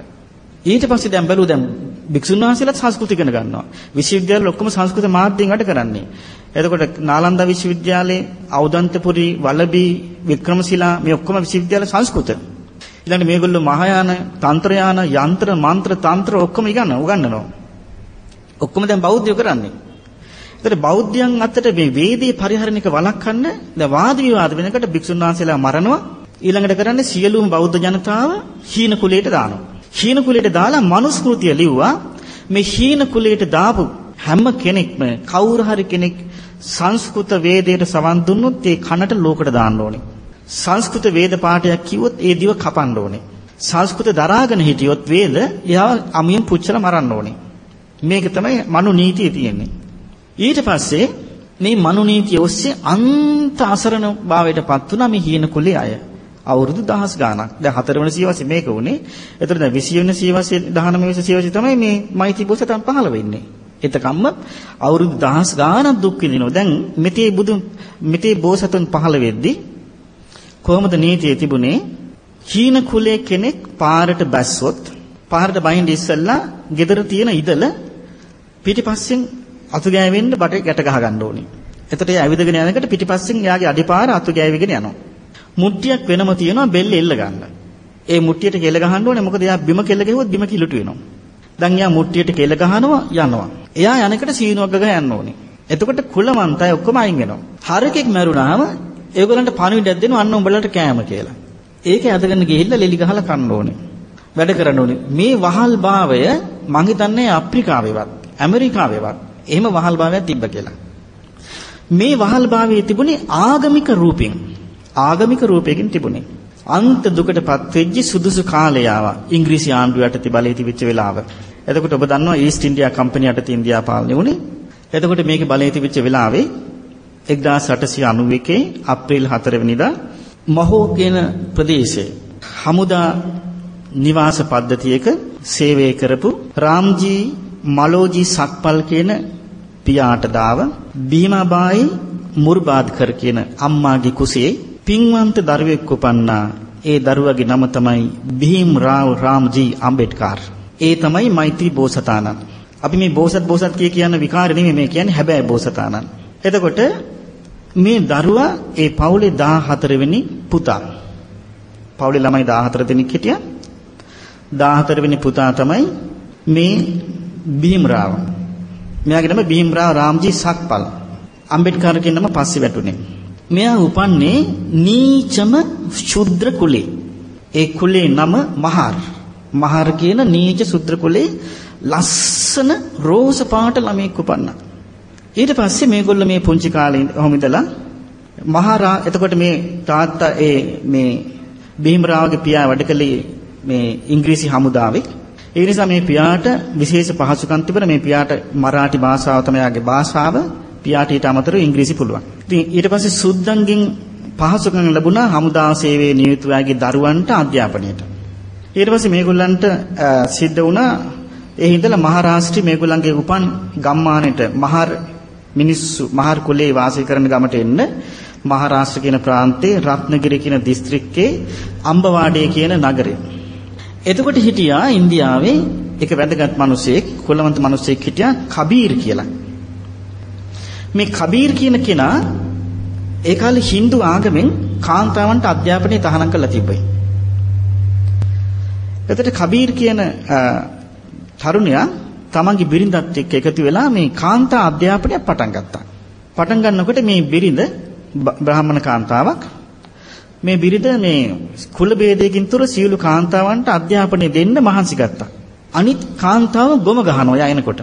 ඊට පස්සේ දැන් බැලුව දැන් භික්ෂුන් වහන්සේලාත් සංස්කෘත ඉගෙන ගන්නවා. විශ්වවිද්‍යාල ඔක්කොම සංස්කෘත මාධ්‍යයෙන් වැඩ කරන්නේ. එතකොට නාලන්දා විශ්වවිද්‍යාලේ අවදන්තපුරි වලබි වික්‍රමශිලා මේ ඔක්කොම විශ්වවිද්‍යාල සංස්කෘත. ඊළඟට මේගොල්ලෝ මහායාන තන්ත්‍රයාන යන්ත්‍ර මන්ත්‍ර තන්ත්‍ර ඔක්කොම ඉගන්න උගන්වනවා. ඔක්කොම දැන් බෞද්ධයෝ කරන්නේ. ඒතර බෞද්ධයන් අතර මේ වේදී පරිහරණයක වළක්වන්න දැන් වාද විවාද වෙනකොට භික්ෂුන් වහන්සේලා මරනවා ඊළඟට කරන්නේ සියලුම බෞද්ධ ජනතාව හීන කුලයට දානවා. හීන කුලයට දාලා මනුස්මෘතිය ලිව්වා මේ හීන කුලයට දාපු හැම කෙනෙක්ම කවුරු හරි කෙනෙක් සංස්කෘත වේදයට සවන් දුන්නොත් ඒ කනට ලෝකඩ දාන්න ඕනේ. සංස්කෘත වේද පාඨයක් කිව්වොත් ඒ දිව කපන්න ඕනේ. සංස්කෘත දරාගෙන හිටියොත් වේද එයාව අමියෙන් පුච්චලා මරන්න ඕනේ. මේක තමයි මනු නීතිය තියෙන්නේ. ඊට පස්සේ මේ මනු නීතිය ඔස්සේ අන්ත අසරණ භාවයටපත් වුණා මේ හීන කුලේ අය. අවුරුදු දහස් ගාණක්. දැන් හතරවෙනි සියවසේ මේක උනේ. එතකොට දැන් 20 වෙනි සියවසේ 19 වෙනි සියවසේ තමයි මේ මෛත්‍රී බෝසතන් පහළ වෙන්නේ. එතකම්ම අවුරුදු දහස් ගාණක් දුක් විඳිනවා. දැන් මෙතේ බුදුන් මෙතේ බෝසතුන් පහළ වෙද්දී කොහොමද නීතිය තිබුණේ? හීන කුලේ කෙනෙක් පාරට බැස්සොත් පාරට බහින්න ඉස්සෙල්ලා gedara තියෙන ඉදල පිටිපස්සෙන් අතු ගෑවෙන්න බට ගැට ගහ ගන්න ඕනේ. එතකොට ඒ ඇවිදගෙන යනකොට පිටිපස්සෙන් යාගේ අඩිපාර අතු ගෑවිගෙන යනවා. මුට්ටියක් වෙනම තියෙනවා බෙල්ල එල්ල ගන්න. ඒ මුට්ටියට කෙල ගහන්න ඕනේ මොකද එයා බිම කෙල ගැහුවොත් බිම කිලුට වෙනවා. දැන් එයා මුට්ටියට කෙල ගහනවා යනවා. එයා යනකොට සීනුවක් ගහ යන්න ඕනේ. එතකොට කුලමන්තය ඔක්කොම අයින් වෙනවා. හරකෙක් මැරුණාම ඒගොල්ලන්ට පණිවිඩයක් දෙනවා අන්න උඹලට කෑම කියලා. ඒක ඇදගෙන ගිහිල්ලා ලෙලි ගහලා කන්න ඕනේ. වැඩ කරන්න ඕනේ. මේ වහල් භාවය මං හිතන්නේ අප්‍රිකාවේවත් ඇමරිකාවේවත් එහෙම වහල් භාවයක් තිබ්බ කියලා. මේ වහල් භාවයේ තිබුණේ ආගමික රූපෙන්. ආගමික රූපයකින් තිබුණේ. අන්ත දුකටපත් වෙච්ච සුදුසු කාලය ආවා. ඉංග්‍රීසි ආණ්ඩුව යටතේ බලයේ තිබිච්ච වෙලාව. එතකොට ඔබ දන්නවා ඊස්ට් ඉන්ඩියා කම්පැනි යටතේ ඉන්දියා පාලනය වුණේ. එතකොට මේකේ බලයේ තිබිච්ච වෙලාවේ 1891 අප්‍රේල් 4 වෙනිදා මහෝ කියන ප්‍රදේශයේ හමුදා නිවාස පද්ධතියක සේවය කරපු රාම්ජී මලෝජී සක්පල් කියන පියාට දාව බීමාබායි මුර්බාද්කර් කියන අම්මාගේ කුසේ පින්වන්ත දරුවෙක් උපන්නා ඒ දරුවගේ නම තමයි බීම් රාව් රාම්ජී අම්බෙඩ්කර් ඒ තමයි මෛත්‍රී බෝසතාණන් අපි මේ බෝසත් බෝසත් කිය කියන විකාර නෙමෙයි මේ කියන්නේ හැබැයි බෝසතාණන් එතකොට මේ දරුවා ඒ පවුලේ 14 වෙනි පුතා. පවුලේ ළමයි 14 දෙනෙක් හිටියා. 14 වෙනි පුතා තමයි මේ බීම්රාව. මෙයාගේ නම බීම්රාව රාම්ජී සක්පල්. අම්බෙඩ්කර් කියන නම පස්සේ වැටුනේ. මෙයා උපන්නේ නීචම ශුද්‍ර කුලේ. ඒ කුලේ නම මහාර්. මහාර් කියන නීච ශුද්‍ර කුලේ ලස්සන රෝස පාට ළමෙක් උපන්නා. ඊට පස්සේ මේගොල්ලෝ මේ පුංචි කාලේ ඔහොම ඉඳලා මහරා එතකොට මේ තාත්තා ඒ මේ බිහිමරාවගේ පියා වැඩ කළේ මේ ඉංග්‍රීසි හමුදාවේ ඒ නිසා මේ පියාට විශේෂ පහසුකම් තිබුණා මේ පියාට මරාಠි භාෂාව තමයි යාගේ භාෂාව පියාට ඊට අමතරව ඉංග්‍රීසි පුළුවන්. ඉතින් ඊට පස්සේ සුද්දන්ගෙන් පහසුකම් ලැබුණා හමුදා සේවයේ නියුතු අයගේ දරුවන්ට අධ්‍යාපනයට. ඊට පස්සේ මේගොල්ලන්ට සිද්ධ වුණා ඒ හින්දලා මහරාෂ්ට්‍රි මේගොල්ලන්ගේ උපන් ගම්මානෙට මහර් මිනිස්සු මහර් කුලේ වාසය කරන ගමට එන්න මහරාෂ්ට්‍ර කියන ප්‍රාන්තයේ රත්නගිරි කියන දිස්ත්‍රික්කේ අම්බවාඩේ කියන නගරේ. එතකොට හිටියා ඉන්දියාවේ එක වැදගත් මිනිසෙක් කුලවන්ත මිනිසෙක් හිටියා කබීර් කියලා. මේ කබීර් කියන කෙනා ඒ කාලේ Hindu ආගමෙන් කාන්තාවන්ට අධ්‍යාපනය තහනම් කරලා තිබ්බයි. එතකොට කබීර් කියන තරුණයා තමන්ගේ බිරිඳත් එක්ක එකතු වෙලා මේ කාන්තා අධ්‍යාපනය පටන් ගත්තා. පටන් ගන්නකොට මේ බිරිඳ බ්‍රාහ්මණ කාන්තාවක් මේ බිරිඳ මේ කුල ભેදයකින් තොර සියලු කාන්තාවන්ට අධ්‍යාපනය දෙන්න මහන්සි ගත්තා. අනිත් කාන්තාව ගොම ගහනවා යා එනකොට.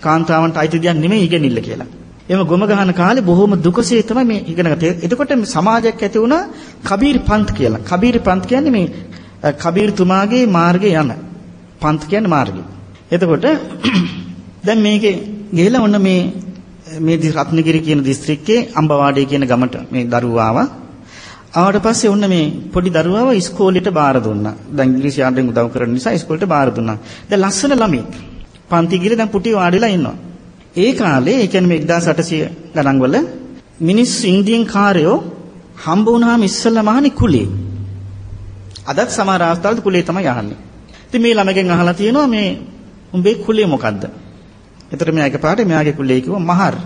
කාන්තාවන්ට අයිති දෙයක් නෙමෙයි ඉගෙනිල්ල කියලා. එම ගොම ගහන කාලේ බොහොම දුකසේ තමයි මේ ඉගෙන ගත්තේ. එතකොට සමාජයක් ඇති වුණා කබීර් පන්ත් කියලා. කබීර් පන්ත් කියන්නේ මේ කබීර් තුමාගේ මාර්ගේ යන. පන්ත් කියන්නේ මාර්ගය. එතකොට [CLEARS THROAT] දැන් මේකේ ගිහලා ඔන්න මේ මේ රත්නගිරි කියන දිස්ත්‍රික්කේ අම්බවාඩේ කියන ගමට මේ දරුවා ආවා. ආවට පස්සේ ඔන්න මේ පොඩි දරුවාව ඉස්කෝලේට බාර දුන්නා. දැන් ඉංග්‍රීසි ආඩෙන් උදව් කරන නිසා ඉස්කෝලේට බාර දුන්නා. දැන් ලස්සන ළමෙක්. පන්ති ගිහලා දැන් පුටි වාඩිලා ඉන්නවා. ඒ කාලේ ඒ කියන්නේ 1800 ගණන් වල මිනිස් ඉන්දියන් කාර්යෝ හම්බ වුණාම ඉස්සෙල්ලාම අහන්නේ කුලේ. අදත් සමහර අවස්ථාවල කුලේ තමයි අහන්නේ. ඉතින් මේ ළමගෙන් අහලා තියෙනවා මේ උඹේ කුලේ මොකද්ද? එතකොට මෙයා එකපාරට මෙයාගේ කුලේ කිව්වා මහර්.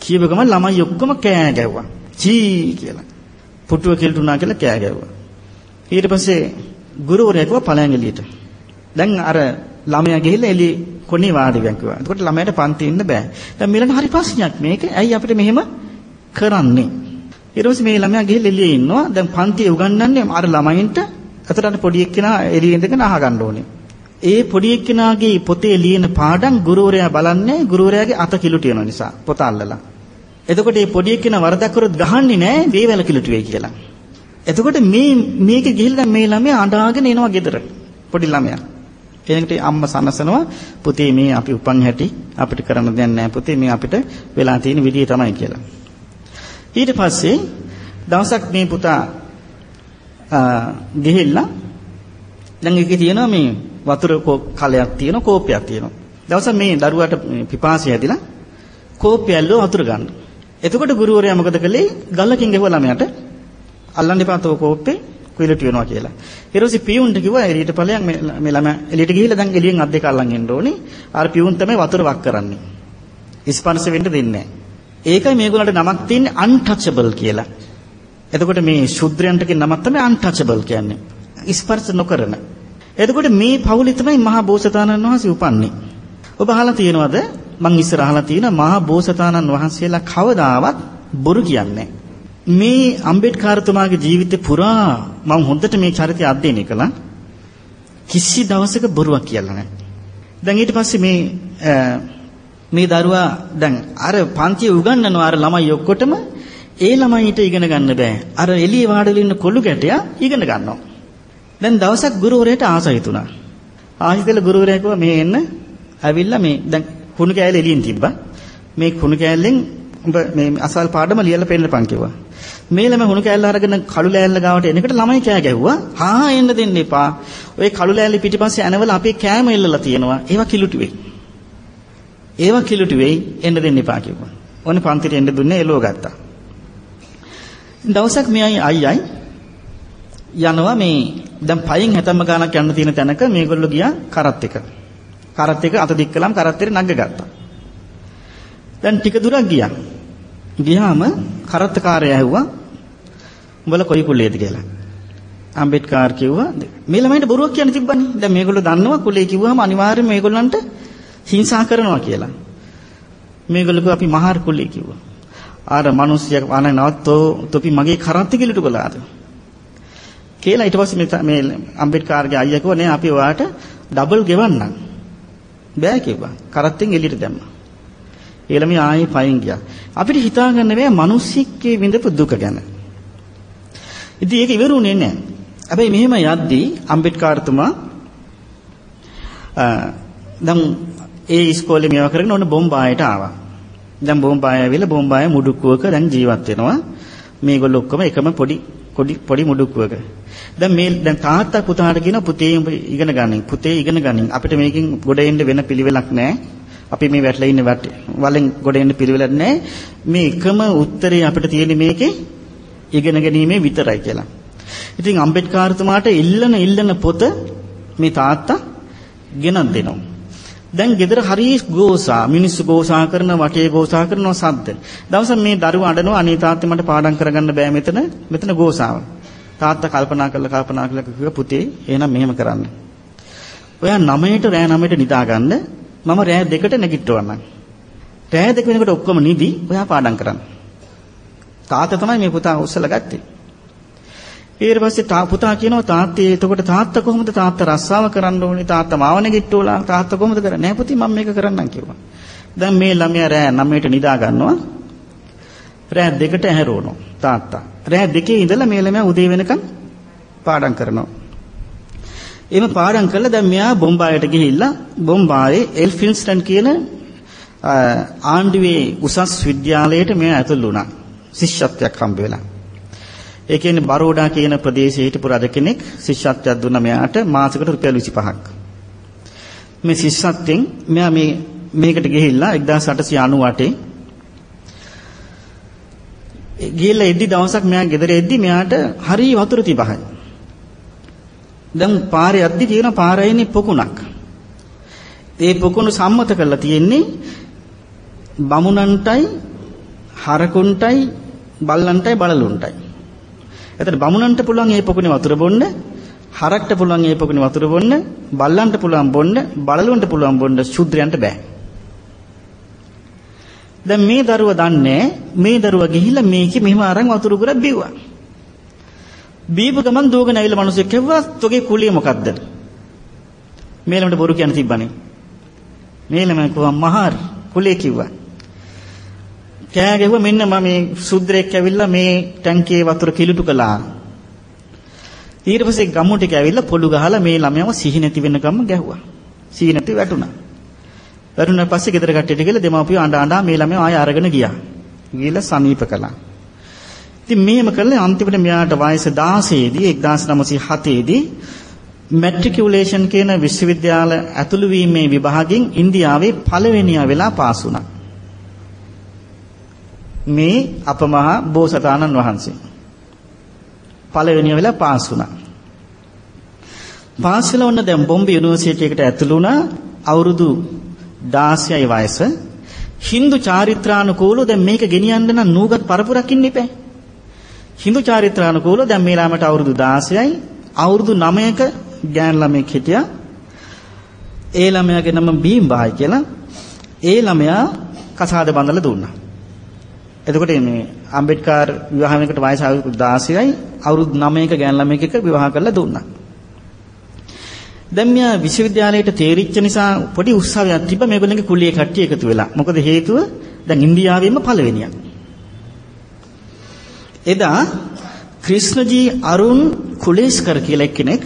කියව ගමන් ළමයි ඔක්කොම කෑ ගැව්වා. චී කියලා. පුටුව කෙල්ටුනා කියලා කෑ ගැව්වා. ඊට පස්සේ ගුරුවරයා කිව්වා පළයන් එළියට. දැන් අර ළමයා ගිහිල්ලා එළිය කොනේ වාඩි වෙන් කිව්වා. එතකොට ළමයාට පන්ති ඉන්න බෑ. දැන් මිලන හරි ප්‍රශ්නයක් මේක. ඇයි අපිට මෙහෙම කරන්නේ? ඊට පස්සේ මේ ළමයා ගිහිල්ලා එළියේ ඉන්නවා. දැන් පන්තිය උගන්වන්නේ අර ළමයින්ට අතට පොඩි එක්කෙනා එළියේ ඉඳගෙන අහගන්න ඕනේ. ඒ පොඩි එක්කෙනාගේ පොතේ ලියන පාඩම් ගුරුවරයා බලන්නේ ගුරුවරයාගේ අත කිලුට වෙන නිසා පොත අල්ලලා. එතකොට මේ පොඩි එක්කෙනා වරදක් කරොත් ගහන්නේ නැහැ වේවැල කිලුට වෙයි කියලා. එතකොට මේ මේක ගිහිල්ලා මේ ළමයා අඬාගෙන එනවා ගෙදර. පොඩි ළමයා. එනකොට අම්මා සනසනවා පුතේ මේ අපි උපන් හැටි අපිට කරන්න දෙයක් නැහැ පුතේ මේ අපිට වෙලා තියෙන විදිය තමයි කියලා. ඊට පස්සේ දවසක් මේ පුතා ගිහිල්ලා දැන් ඒකේ තියෙනවා මේ වතුර කලයක් තියෙනවා කෝපයක් තියෙනවා. දවසක් මේ දරුවාට පිපාසය ඇදිලා කෝපය ඇල්ලුව වතුර ගන්න. එතකොට ගුරුවරයා මොකද කළේ? ගල්ලකින් ගෙවුවා ළමයාට අල්ලන්න එපා තෝ කෝප්පේ කුයිලට වෙනවා කියලා. ඊට පස්සේ පියුන්ට කිව්වා එළියට ඵලයක් මේ ළමයා එළියට ගිහිල්ලා දැන් එළියෙන් අත් දෙක අල්ලන් එන්න ඕනේ. අර පියුන් තමයි වතුර වක් කරන්නේ. ස්පර්ශ වෙන්න දෙන්නේ නැහැ. ඒකයි මේගොල්ලන්ට නමක් තියෙන්නේ untouchable කියලා. එතකොට මේ ශුද්‍රයන්ට කියන නමක් තමයි untouchable කියන්නේ. ස්පර්ශ නොකරන. එතකොට මේ පවුලේ තමයි මහා බෝසතාණන් වහන්සේ උපන්නේ. ඔබ අහලා තියෙනවද? මං ඉස්සර අහලා තියෙන මහා බෝසතාණන් වහන්සේලා කවදාවත් බොරු කියන්නේ මේ අම්බෙඩ්කර්තුමාගේ ජීවිතේ පුරා මම හොඳට මේ චරිතය අධ්‍යයනය කළා. කිසි දවසක බොරුවක් කියලා නැහැ. දැන් ඊට පස්සේ මේ මේ දරුවා දැන් අර පන්තියේ උගන්වනවා අර ළමයි ඔක්කොටම ඒ ළමයිට ඉගෙන ගන්න බෑ. අර එළියේ වාඩිලා ඉන්න කොළු ගැටයා ඉගෙන ගන්නවා. දැන් දවසක් ගුරුවරයාට ආසයි තුනා. ආසිතල ගුරුවරයා කිව්වා මේ එන්න ඇවිල්ලා මේ දැන් කුණු කෑල්ල එළියෙන් තිබ්බා. මේ කුණු කෑල්ලෙන් උඹ මේ අසල් පාඩම ලියලා පෙන්නපන් කිව්වා. මේ ළමයි හුණු කෑල්ල අරගෙන කළු ලෑල්ල ගාවට එනකොට ළමයි කෑ ගැහුවා. හා එන්න දෙන්න එපා. ඔය කළු ලෑල්ල පිටිපස්සේ ඇනවල අපේ කෑම එල්ලලා තියෙනවා. ඒවා කිලුටු වෙයි. ඒවා කිලුටු වෙයි එන්න දෙන්න එපා කිව්වා. ඕනේ පන්තිට එන්න දුන්නේ එළුව ගත්තා. දවසක් මෙයයි අයියයි යනවා මේ දැන් පයින් හැතැම්ම ගානක් යන්න තියෙන තැනක මේගොල්ලෝ ගියා කරත් එක. කරත් එක අත දික් කළාම කරත්තේ නග්ග ගත්තා. දැන් ටික දුරක් ගියා. ගියාම කරත්තකාරයා ඇහුවා උඹලා කොයි කුලයේද කියලා. අම්බෙඩ්කර් කිව්වා මේ ළමයින්ට බොරුවක් කියන්න තිබ්බනේ. දැන් මේගොල්ලෝ දන්නවා කුලේ කිව්වම අනිවාර්යයෙන් මේගොල්ලන්ට හිංසා කරනවා කියලා. මේගොල්ලෝ අපි මහාර කුලේ කිව්වා. ආර මිනිස්සයා අනේ නවත්තෝ තොපි මගේ කරත්ති කිලිටු කළාද? කියලා ඊට පස්සේ මේ අම්බෙඩ්කර්ගේ අයියා කිව්වා නේ අපි ඔයාට ඩබල් ගෙවන්නම්. බෑ කිව්වා. කරත්තෙන් එළියට දැම්මා. ඒ ළමයි ආයේ පයින් ගියා. අපිට හිතා ගන්න බෑ මිනිස්සෙක්ගේ විඳපු දුක ගැන. ඉතින් ඒක ඉවරුනේ නැහැ. හැබැයි මෙහෙම යද්දී අම්බෙඩ්කර්තුමා දැන් ඒ ඉස්කෝලේ මේවා කරගෙන ඔන්න බොම්බායට ආවා. දැන් බොම්බාය ඇවිල්ලා බොම්බාය මුඩුක්කුවක දැන් ජීවත් වෙනවා. මේගොල්ලෝ ඔක්කොම එකම පොඩි පොඩි පොඩි මුඩුක්කුවක. දැන් මේ දැන් තාත්තා පුතාට කියන පුතේ උඹ ඉගෙන ගනින්. පුතේ ඉගෙන ගනින්. අපිට මේකෙන් ගොඩ එන්න වෙන පිළිවෙලක් නැහැ. අපි මේ වැටලා ඉන්න වට වලෙන් ගොඩ එන්න පිළිවෙලක් නැහැ. මේ එකම උත්තරේ අපිට තියෙන්නේ මේකේ ඉගෙන ගැනීමේ විතරයි කියලා. ඉතින් අම්බෙඩ්කර්තුමාට ඉල්ලන ඉල්ලන පොත මේ තාත්තා ගෙනත් දෙනවා. දැන් ගෙදර හරි ගෝසා මිනිස්සු ගෝසා කරන වටේ ගෝසා කරනවා සද්ද. දවසක් මේ දරුවා අඬනවා අනේ තාත්තේ මට පාඩම් කරගන්න බෑ මෙතන මෙතන ගෝසාව. තාත්තා කල්පනා කරලා කල්පනා කරලා කිව්වා පුතේ එහෙනම් මෙහෙම කරන්න. ඔයා 9ට රෑ 9ට නිදා ගන්න මම රෑ 2ට නැගිටවන්නම්. රෑ 2 වෙනකොට ඔක්කොම නිදි ඔයා පාඩම් කරන්න. තාත්තා තමයි මේ පුතා උස්සලා ගත්තේ. ඊට පස්සේ පුතා කියනවා තාත්තේ එතකොට තාත්තා කොහොමද තාත්තා රස්සාව කරන්න ඕනේ තාත්තා මාව නැගිට්ටෝලා තාත්තා කොහොමද කරන්නේ නෑ පුතේ මම මේක කරන්නම් කිව්වා. දැන් මේ ළමයා රෑ 9ට නිදා ගන්නවා. රෑ 2ට ඇහැරවනවා තාත්තා. රෑ 2 ඉඳලා මේ ළමයා උදේ වෙනකන් පාඩම් කරනවා. එහෙම පාඩම් කළා දැන් මෙයා බොම්බායට ගිහිල්ලා බොම්බායේ එල්ෆින්ස්ටන් කියන ආණ්ඩුවේ උසස් විද්‍යාලයට මෙයා ඇතුළු වුණා. ශිෂ්‍යත්වයක් හම්බ වෙලා. ඒ කියන්නේ බරෝඩා කියන ප්‍රදේශයේ හිටපු රජ කෙනෙක් ශිෂ්‍යත්වයක් දුන්නා මෙයාට මාසෙකට රුපියල් 25ක්. මේ ශිෂ්‍යත්වෙන් මෙයා මේ මේකට ගිහිල්ලා 1898 ගිහිල්ලා එද්දි දවසක් මෙයා ගෙදර එද්දි මෙයාට හරි වතුර තිබහයි. දැන් පාරේ යද්දි තියෙන පාරයිනේ පොකුණක්. ඒ පොකුණ සම්මත කරලා තියෙන්නේ බමුණන්ටයි හරකුන්ටයි බල්ලන්ටයි බලලුන්ටයි. එතන බමුණන්ට පුළුවන් මේ පොකුණේ වතුර බොන්න, හරක්ට පුළුවන් මේ පොකුණේ වතුර බොන්න, බල්ලන්ට පුළුවන් බොන්න, බලලුන්ට පුළුවන් බොන්න, ශුද්‍රයන්ට බෑ. දැන් මේ දරුවා දන්නේ මේ දරුවා ගිහිල්ලා මේකේ මෙහෙම අරන් වතුර උගුරක් බිව්වා. බීපු ගමන් දුවගෙන ඇවිල්ලා මිනිස්සු කිව්වා "තොගේ කුලිය මොකද්ද?" මේ ළමට බොරු කියන්න තිබ්බනේ. මේ ළමයා කිව්වා "මහාර් කුලිය" කිව්වා. කෑ ගැහුවා මෙන්න මම මේ සුද්දරෙක් ඇවිල්ලා මේ ටැංකියේ වතුර කිලුටු කළා. ඊට පස්සේ ගම්මු ටික ඇවිල්ලා පොළු ගහලා මේ ළමයාව සිහි නැති වෙන ගම ගැහුවා. සිහි නැති වැටුණා. වැටුණා පස්සේ ගෙදර කට්ටියට ගිහලා දෙමාපියෝ අඬ අඬා මේ ළමයා ආයෙ අරගෙන ගියා. ගිහලා සනීප කළා. ඉතින් මෙහෙම කළා අන්තිමට මෙයාට වයස 16 දී 1907 දී මැට්‍රිකියුලේෂන් කියන විශ්වවිද්‍යාල ඇතුළු වීමේ විභාගයෙන් ඉන්දියාවේ පළවෙනියා වෙලා පාස් වුණා. මේ අපමහා බෝසතාණන් වහන්සේ පළවෙනිය වෙලා පාස් වුණා. පාස් වෙලා ඔන්න දැන් බොම්බේ යුනිවර්සිටි එකට ඇතුළු වුණා අවුරුදු 16යි වයස. Hindu චාරිත්‍රානුකූලව දැන් මේක ගෙනියන්න නම් නූගත් පරපුරක් ඉන්න ඉපේ. Hindu චාරිත්‍රානුකූලව දැන් මේ ළමයට අවුරුදු 16යි අවුරුදු 9ක ගෑන් ළමෙක් හිටියා. ඒ ළමයාගේ නම බීම්බායි කියලා. ඒ ළමයා කසාද බඳලා දුන්නා. එතකොට මේ අම්බෙඩ්කර් විවාහ වෙනකොට වයස අවුරුදු 16යි අවුරුදු 9ක ගෑන් ළමයෙක් එක්ක විවාහ කරලා දුන්නා. දැන් මෙයා විශ්වවිද්‍යාලයට තේරිච්ච නිසා පොඩි උත්සාහයක් තිබ්බ මේගොල්ලන්ගේ කුලියේ කට්ටිය එකතු වෙලා. මොකද හේතුව දැන් ඉන්දියාවෙම පළවෙනියක්. එදා ක්‍රිෂ්ණජී අරුන් කුලේස්කර කියලා කෙනෙක්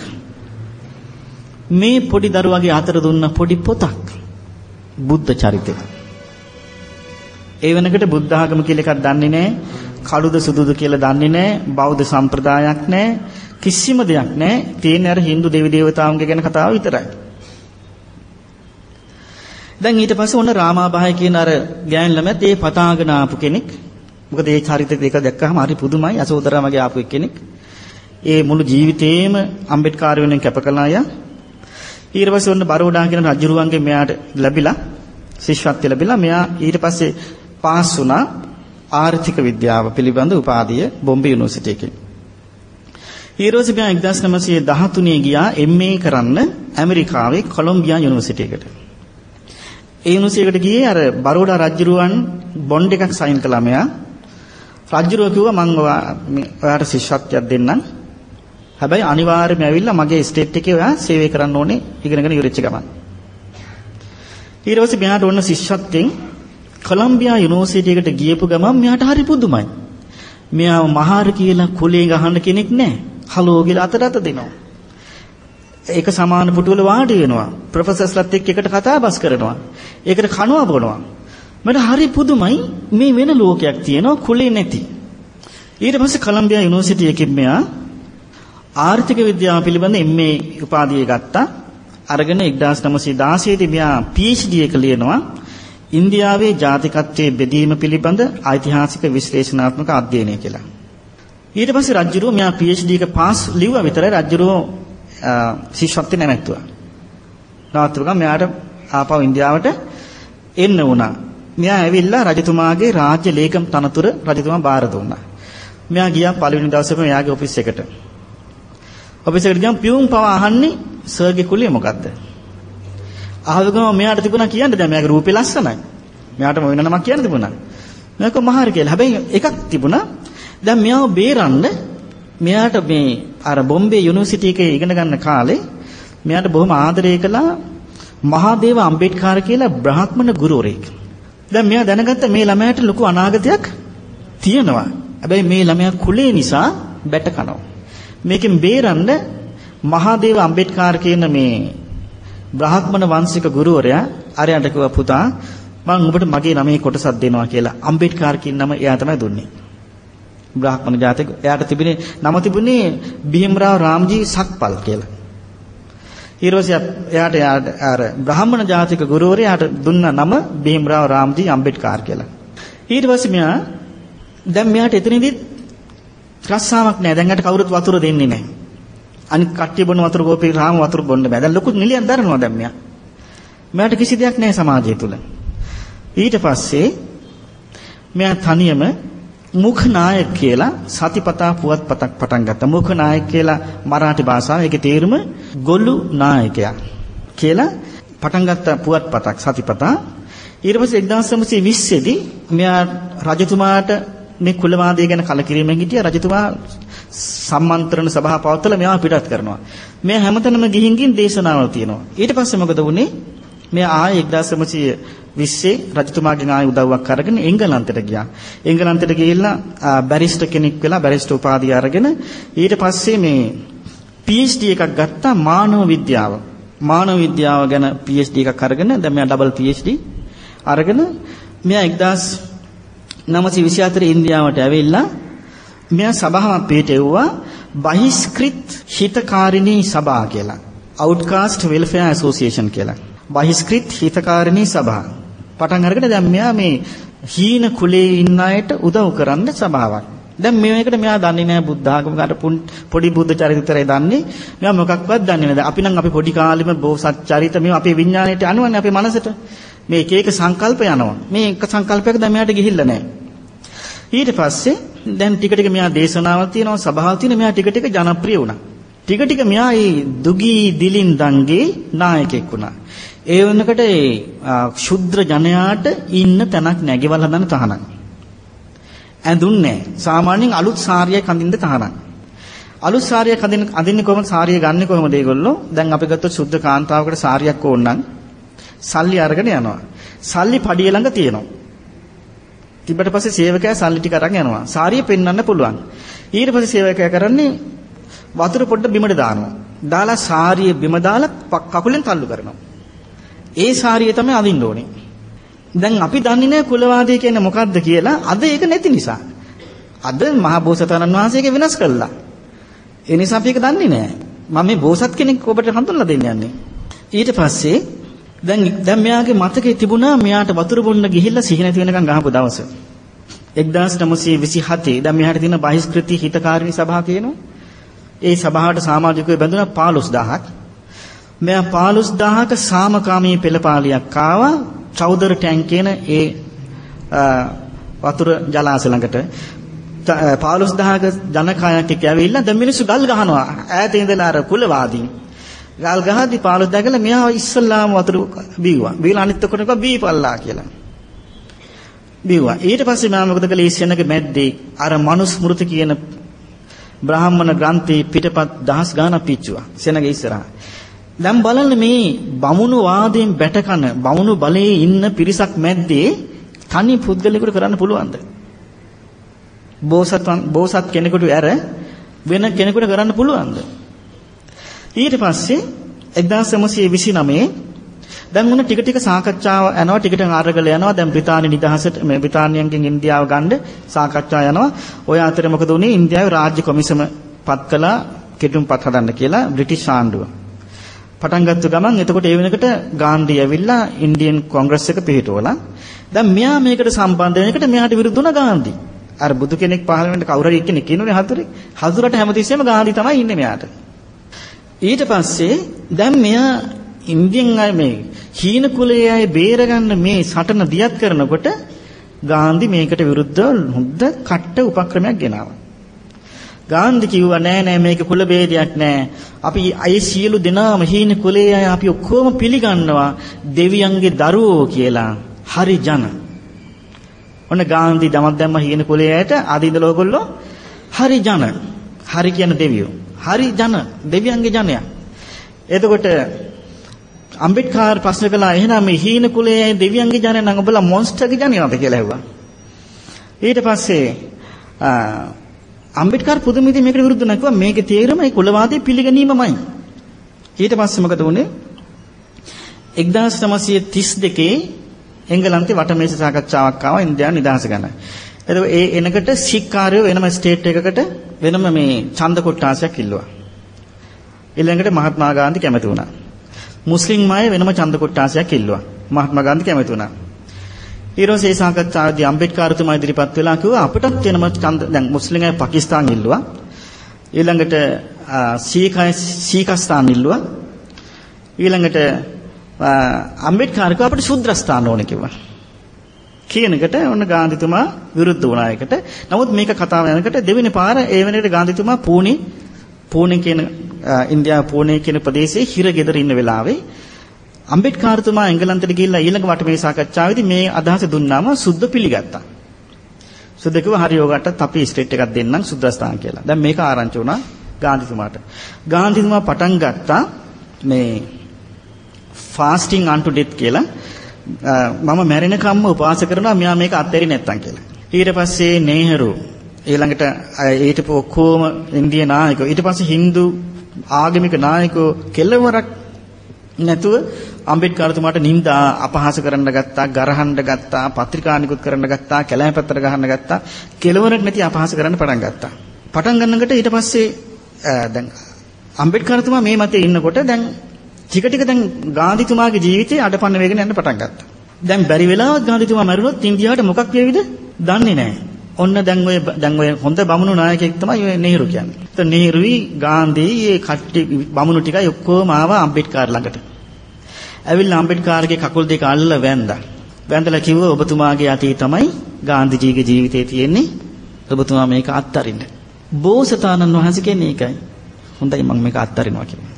මේ පොඩි දරුවගේ අතර දුන්න පොඩි පොතක් බුද්ධ චරිතය. ඒ වෙනකොට බුද්ධ ආගම කියලා එකක් දන්නේ නැහැ. කළුද සුදුද කියලා දන්නේ නැහැ. බෞද්ධ සම්ප්‍රදායක් නැහැ. කිසිම දෙයක් නැහැ. තියෙන්නේ අර Hindu දෙවි දේවතාවුන්ගේ ගැන කතාව විතරයි. දැන් ඊට පස්සේ ඔන්න රාමාභාය කියන අර ගෑන් ළමයාත් ඒ පතාගෙන ආපු කෙනෙක්. මොකද ඒ චරිත දෙක දැක්කහම හරි පුදුමයි. අසෝදරා වගේ ආපු කෙනෙක්. ඒ මුළු ජීවිතේම අම්බෙඩ්කාර වෙනුවෙන් කැප කළා යා. ඊට පස්සේ ඔන්න බරෝඩා කියන රජුරුවන්ගේ මෙයාට ලැබිලා ශිෂ්‍යත්වය ලැබිලා මෙයා ඊට පස්සේ පාස් වුණා ආර්ථික විද්‍යාව පිළිබඳ උපාධිය බොම්බේ යුනිවර්සිටි එකේ. ඊරෝසි මෙයා 1913 ගියා MA කරන්න ඇමරිකාවේ කොලොම්බියා යුනිවර්සිටි එකට. ඒ යුනිවර්සිටි එකට ගියේ අර බරෝඩා රජුරුවන් බොන්ඩ් එකක් සයින් කළා මෙයා. රජුරුව කිව්වා මම ඔයාට ශිෂ්‍යත්වයක් දෙන්නම්. හැබැයි අනිවාර්යයෙන්ම ඇවිල්ලා මගේ ස්ටේට් එකේ ඔයා සේවය කරන්න ඕනේ ඉගෙනගෙන ඉවරෙච්ච ගමන්. ඊට පස්සේ මෙයාට ඕන ශිෂ්‍යත්වෙන් කොලම්බියා යුනිවර්සිටි එකට ගියපු ගමන් මෙයාට හරි පුදුමයි. මෙයා මහාර කියලා කුලේ ගහන්න කෙනෙක් නැහැ. හලෝ කියලා අතට අත දෙනවා. ඒක සමාන පුටුවල වාඩි වෙනවා. ප්‍රොෆෙසර්ස්ලත් එක්ක එකට කතා බස් කරනවා. ඒකට කනවා බොනවා. මට හරි පුදුමයි මේ වෙන ලෝකයක් තියෙනවා කුලේ නැති. ඊට පස්සේ කොලම්බියා යුනිවර්සිටි එකෙන් මෙයා ආර්ථික විද්‍යාව පිළිබඳ MA උපාධිය ගත්තා. අරගෙන 1916 දී මෙයා PhD එක ලියනවා ඉන්දියාවේ ජාතිකත්වයේ බෙදීම පිළිබඳ ඓතිහාසික විශ්ලේෂණාත්මක අධ්‍යයනය කියලා. ඊට පස්සේ රජුරෝ මෙයා PhD එක පාස් ලිව්වා විතරයි රජුරෝ ශිෂ්‍යත්වෙ නැමැත්තුවා. නවත්තුවා මෙයාට ආපහු ඉන්දියාවට එන්න වුණා. මෙයා ඇවිල්ලා රජතුමාගේ රාජ්‍ය ලේකම් තනතුර රජතුමා බාර දුන්නා. මෙයා ගියා පළවෙනි දවසේම එයාගේ ඔෆිස් එකට. ඔෆිස් එකට ගියාම පියුම් පව අහන්නේ සර්ගේ කුලිය මොකද්ද? අහව ගම මෙයාට තිබුණා කියන්න දැන් මෙයාගේ රූපේ ලස්සනයි. මෙයාට මොන නමක් කියන්න තිබුණා. මෙයාක මහාර කියලා. හැබැයි එකක් තිබුණා. දැන් මෙයාව බේරන්න මෙයාට මේ අර බොම්බේ යුනිවර්සිටි එකේ ඉගෙන ගන්න කාලේ මෙයාට බොහොම ආදරය කළා මහාදේව අම්බේඩ්කර් කියලා බ්‍රාහ්මණ ගුරුවරයෙක්. දැන් මෙයා දැනගත්ත මේ ළමයාට ලොකු අනාගතයක් තියෙනවා. හැබැයි මේ ළමයා කුලේ නිසා බැට කනවා. මේකෙන් බේරන්න මහාදේව අම්බේඩ්කර් කියන මේ බ්‍රාහ්මණ වංශික ගුරුවරයා අරයන්ට කිව්වා පුතා මම ඔබට මගේ නමේ කොටසක් දෙනවා කියලා. අම්බේඩ්කර් කියන නම එයා තමයි දුන්නේ. බ්‍රාහ්මණ ජාතක එයාට තිබුණේ නම තිබුණේ බිහිම්රාව රාම්ජී සක්පල් කියලා. ඊර්වසිය එයාට අර බ්‍රාහ්මණ ජාතික ගුරුවරයාට දුන්න නම බිහිම්රාව රාම්ජී අම්බේඩ්කර් කියලා. ඊට පස්සේ මෙයා දැන් මෙයාට එතනදී රස්සාවක් නැහැ. දැන් අට කවුරුත් වතුර දෙන්නේ නැහැ. අනිත් කට්ටිය බොන වතුර කෝපේ රාම වතුර බොන්න බෑ. දැන් ලොකු නිලියක් දරනවා දැන් මෙයා. මෙයාට කිසි දෙයක් නැහැ සමාජය තුල. ඊට පස්සේ මෙයා තනියම මුඛ නායක කියලා සතිපතා පුවත්පතක් පටන් ගත්තා. මුඛ නායක කියලා මරාಠි භාෂාව ඒකේ තේරුම ගොළු නායකයා කියලා පටන් ගත්ත පුවත්පතක් සතිපතා. ඊට පස්සේ 1920 දී මෙයා රජතුමාට මේ කුලවාදය ගැන කලකිරීමෙන් හිටිය රජතුමා සම්මන්ත්‍රණ සභාව පවත්වලා මෙයා පිටත් කරනවා. මෙයා හැමතැනම ගිහින් ගින් දේශනාවල් තියෙනවා. ඊට පස්සේ මොකද වුනේ? මෙයා ආයේ 1920 රජතුමාගෙන් ආයේ උදව්වක් අරගෙන එංගලන්තයට ගියා. එංගලන්තයට ගිහිල්ලා බැරිස්ටර් කෙනෙක් වෙලා බැරිස්ටර් උපාධිය අරගෙන ඊට පස්සේ මේ PhD එකක් ගත්තා මානව විද්‍යාව. මානව විද්‍යාව ගැන PhD එකක් අරගෙන දැන් මෙයා ඩබල් PhD අරගෙන මෙයා 1924 ඉන්දියාවට ඇවිල්ලා මෙයා සභාවක් පිටෙව්වා බහිස්ක්‍රිත් හිතකාරිණී සභා කියලා. Outcast Welfare Association කියලා. බහිස්ක්‍රිත් හිතකාරිණී සභා. පටන් අරගෙන දැන් මෙයා මේ හීන කුලේ ඉන්න අයට උදව් කරන්න සභාවක්. දැන් මේකට මෙයා දන්නේ නැහැ බුද්ධ ආගමකට පොඩි බුද්ධ චරිත විතරයි දන්නේ. මෙයා මොකක්වත් දන්නේ නැහැ. අපි නම් අපි පොඩි කාලෙම බෝසත් චරිත මේ අපේ විඥාණයට අනුවන්නේ අපේ මනසට. මේ එක එක සංකල්ප යනවා. මේ එක සංකල්පයක දැන් මෙයාට ගිහිල්ලා නැහැ. ඊට පස්සේ දැන් ටික ටික මෙයා දේශනාවක් තියෙනවා සභාවක් තියෙන මෙයා ටික ටික ජනප්‍රිය වුණා. ටික ටික මෙයා මේ දුගී දිලින්දන්ගේ නායකයෙක් වුණා. ඒ වෙනකොට ඒ ශුද්‍ර ජනයාට ඉන්න තැනක් නැගෙවල හදන තහනම්. ඇඳුන්නේ සාමාන්‍යයෙන් අලුත් සාරියක් අඳින්න තහනම්. අලුත් සාරියක් අදින්න අදින්නේ කොහොමද සාරිය ගන්නෙ කොහොමද ඒගොල්ලෝ? දැන් අපි ගත්තොත් සුද්ධ කාන්තාවකට සාරියක් ඕන නම් සල්ලි අරගෙන යනවා. සල්ලි පඩිය ළඟ තියෙනවා. තිබ්බට පස්සේ සේවකයා සල්ලි ටික අරන් යනවා. සාරිය පෙන්වන්න පුළුවන්. ඊට පස්සේ සේවකයා කරන්නේ වතුර පොඩ්ඩ බිමට දානවා. දාලා සාරිය බිම දාලා කකුලෙන් තල්ලු කරනවා. ඒ සාරිය තමයි අඳින්න ඕනේ. දැන් අපි දන්නේ නැහැ කුලවාදය කියන්නේ මොකක්ද කියලා. අද ඒක නැති නිසා. අද මහා බෝසතාණන් වහන්සේගේ වෙනස් කළා. ඒ නිසා අපි ඒක දන්නේ නැහැ. මම මේ බෝසත් කෙනෙක් ඔබට හඳුන්ලා දෙන්න යන්නේ. ඊට පස්සේ දැන් දැන් මෙයාගේ මතකයේ තිබුණා මෙයාට වතුර බොන්න ගිහිල්ලා සිහි නැති වෙනකන් ගහපු දවස. 1927 දැන් මෙයාට තියෙන බහිස්කෘති හිතකාරිණී සභාව කියනවා. ඒ සභාවට සමාජිකයෝ බැඳුනා 15000ක්. මෙයා 15000ක සාමකාමී පෙළපාලියක් ආවා චෞදර ටැංක් කියන ඒ වතුර ජලාශ ළඟට 15000ක ජනකායක් එක්ක ඇවිල්ලා දැන් මිනිස්සු ගල් ගහනවා ඈත ඉඳලා අර කුලවාදීන් ගල් ගහද්දි 15000 ගල මෙයා ඉස්සල්ලාම වතුර බීවා බීලා අනිත් ඔක්කොට කිව්වා බීපල්ලා කියලා. බීවා ඊට පස්සේ මම මොකද කළේ? ඉස්සෙනක මැද්දේ අර මනුස් මෘත කියන බ්‍රාහ්මණ ග්‍රන්ථේ පිටපත් දහස් ගාණක් පිච්චුවා. සෙනගේ ඉස්සරහා. දැන් බලන්න මේ බමුණු වාදයෙන් බැටකන බමුණු බලයේ ඉන්න පිරිසක් මැද්දේ තනි පුද්ගලයෙකුට කරන්න පුළුවන්ද? බෝසත්වන් බෝසත් කෙනෙකුට ඇර වෙන කෙනෙකුට කරන්න පුළුවන්ද? ඊට පස්සේ 1929 දැන් මොන ටික ටික සාකච්ඡාව යනවා ටික ටික අරගල යනවා දැන් බ්‍රිතාන්‍ය නිදහසට මේ බ්‍රිතාන්‍යයෙන් ඉන්දියාව ගන්න සාකච්ඡා යනවා ඔය අතරේ මොකද උනේ ඉන්දියාවේ රාජ්‍ය කොමිසම පත් කළා කෙටුම්පත් හදන්න කියලා බ්‍රිටිෂ් ආණ්ඩුව පටන් ගත්ත ගමන් එතකොට ඒ වෙනකොට ගාන්ධි ඇවිල්ලා ඉන්දියන් කොංග්‍රස් එක පිහිටුවලා දැන් මෙයා මේකට සම්බන්ධ වෙන එකට මෙයාට විරුද්ධ වුණා ගාන්ධි. අර බුදු කෙනෙක් පහළ වෙන්න කවුරු හරි කෙනෙක් කියනෝනේ හතුරේ. හතුරට හැමතිස්සෙම ගාන්ධි තමයි ඉන්නේ මෙයාට. ඊට පස්සේ දැන් මෙයා ඉන්දියන් අය මේ හීන කුලයේ අය බේරගන්න මේ සටන දියත් කරනකොට ගාන්ධි මේකට විරුද්ධව හොඳ කට්ට උපක්‍රමයක් ගෙනාවා. ගාන්ධි කිව්වා නෑ නෑ මේක කුල ભેදයක් නෑ. අපි අය සියලු දෙනාම හීන කුලයේ අය අපි ඔක්කොම පිළිගන්නවා දෙවියන්ගේ දරුවෝ කියලා. හරි ජන. ඔන්න ගාන්ධි දමක් දැම්ම හීන කුලයේ අයට ආදීන්ද ලෝගොල්ලෝ හරි ජන. හරි කියන දෙවියෝ. හරි ජන දෙවියන්ගේ ජනයා. එතකොට අම්බෙඩ්කර් ප්‍රශ්න කළා එහෙනම් මේ හීන කුලයේ දෙවියන්ගේ ජනයා නම් ඔබලා මොන්ස්ටර්ගේ ජනයාද කියලා ඇහුවා. ඊට පස්සේ අම්බෙඩ්කර් පුදුම විදිහට මේකට විරුද්ධ නැකුවා මේකේ තේරම ඒ කුලවාදයේ පිළිගැනීමමයි. ඊට පස්සේ මොකද වුනේ? 1932 එංගලන්තේ වටමේස සාකච්ඡාවක් ආවා ඉන්දියානු නිදහස ගැන. එතකොට ඒ එනකට සික්කාරයෝ වෙනම ස්ටේට් එකකට වෙනම මේ ඡන්ද කොට්ටාසයක් ඉල්ලුවා. ඊළඟට මහත්මා ගාන්ධි කැමති වුණා. මුස්ලිම් අය වෙනම ඡන්ද කොට්ටාසයක් ඉල්ලුවා. මහත්මා ගාන්ධි කැමති වුණා. ඊළඟට ඒ සාකච්ඡාවේදී අම්බෙඩ්කර්තුමා ඉදිරිපත් වෙලා කිව්වා අපිටත් වෙනම ඡන්ද දැන් මුස්ලිම් අය පාකිස්තාන් ඉල්ලුවා. ඊළඟට සීකයි සීකස්තාන් ඉල්ලුවා. ඊළඟට අම්බෙඩ්කර් කිව්වා අපිට ශුද්‍රස්ථාන ඕනේ කිව්වා. කියනකට ඔන්න ගාන්ධිතුමා විරුද්ධ වුණා ඒකට. නමුත් මේක කතාව යනකොට දෙවෙනි පාර ඒ වෙනකොට ගාන්ධිතුමා පූණි පූණි කියන ඉන්දියාව පූණි කියන ප්‍රදේශයේ හිරගෙදර ඉන්න වෙලාවේ අම්බෙඩ්කර්තුමා එංගලන්තයට ගිහිල්ලා ඊළඟ වටමේ සාකච්ඡාවේදී මේ අදහස දුන්නාම සුද්ධ පිළිගත්තා. සුද්ධ කිව්වා හරි යෝගට අපි ස්ටේට් එකක් දෙන්නම් සුද්දස්ථාන කියලා. දැන් මේක ආරංචි වුණා ගාන්ධිතුමාට. ගාන්ධිතුමා පටන් ගත්තා මේ ෆාස්ටිං unto death කියලා මම මැරෙනකම්ම උපවාස කරනවා මෙයා මේක අත්හැරි නැත්තම් කියලා. ඊට පස්සේ නේහරු ඊළඟට ඊට ඔක්කොම ඉන්දියා නායකයෝ ඊට පස්සේ Hindu ආගමික නායකයෝ කෙලවරක් නැතුව අම්බෙඩ්කර්තුමාට නින්දා අපහාස කරන්න ගත්තා, ගරහන්න ගත්තා, පත්‍රිකා නිකුත් කරන්න ගත්තා, කැලෑපැත්තට ගහන්න ගත්තා. කෙලවරක් නැති අපහාස කරන්න පටන් ගත්තා. පටන් ගන්නකොට ඊට පස්සේ දැන් අම්බෙඩ්කර්තුමා මේ මතේ ඉන්නකොට දැන් ටික ටික දැන් ගාන්ධිතුමාගේ ජීවිතේ අඩපන්න වේගෙන යන්න පටන් ගත්තා. දැන් බැරි වෙලාවත් ගාන්ධිතුමා මැරුණොත් ඉන්දියාවට මොකක් වේවිද? දන්නේ නැහැ. ඔන්න දැන් ඔය දැන් ඔය හොඳ බමුණු නායකයෙක් තමයි ඔය නෙහරු කියන්නේ. ඒත් නෙහරුයි ගාන්ධි මේ කට්ටි බමුණු ටිකයි ඔක්කොම ආවා අම්බෙඩ්කර් ළඟට. ඇවිල්ලා අම්බෙඩ්කර්ගේ කකුල් දෙක අල්ලලා වැන්දා. වැන්දලා කිව්වා ඔබතුමාගේ අතේ තමයි ගාන්ධිජීගේ ජීවිතේ තියෙන්නේ. ඔබතුමා මේක අත්හරින්න. බෝසතාණන් වහන්සේ කියන්නේ ඒකයි. හොඳයි මම මේක අත්හරිනවා කිව්වා.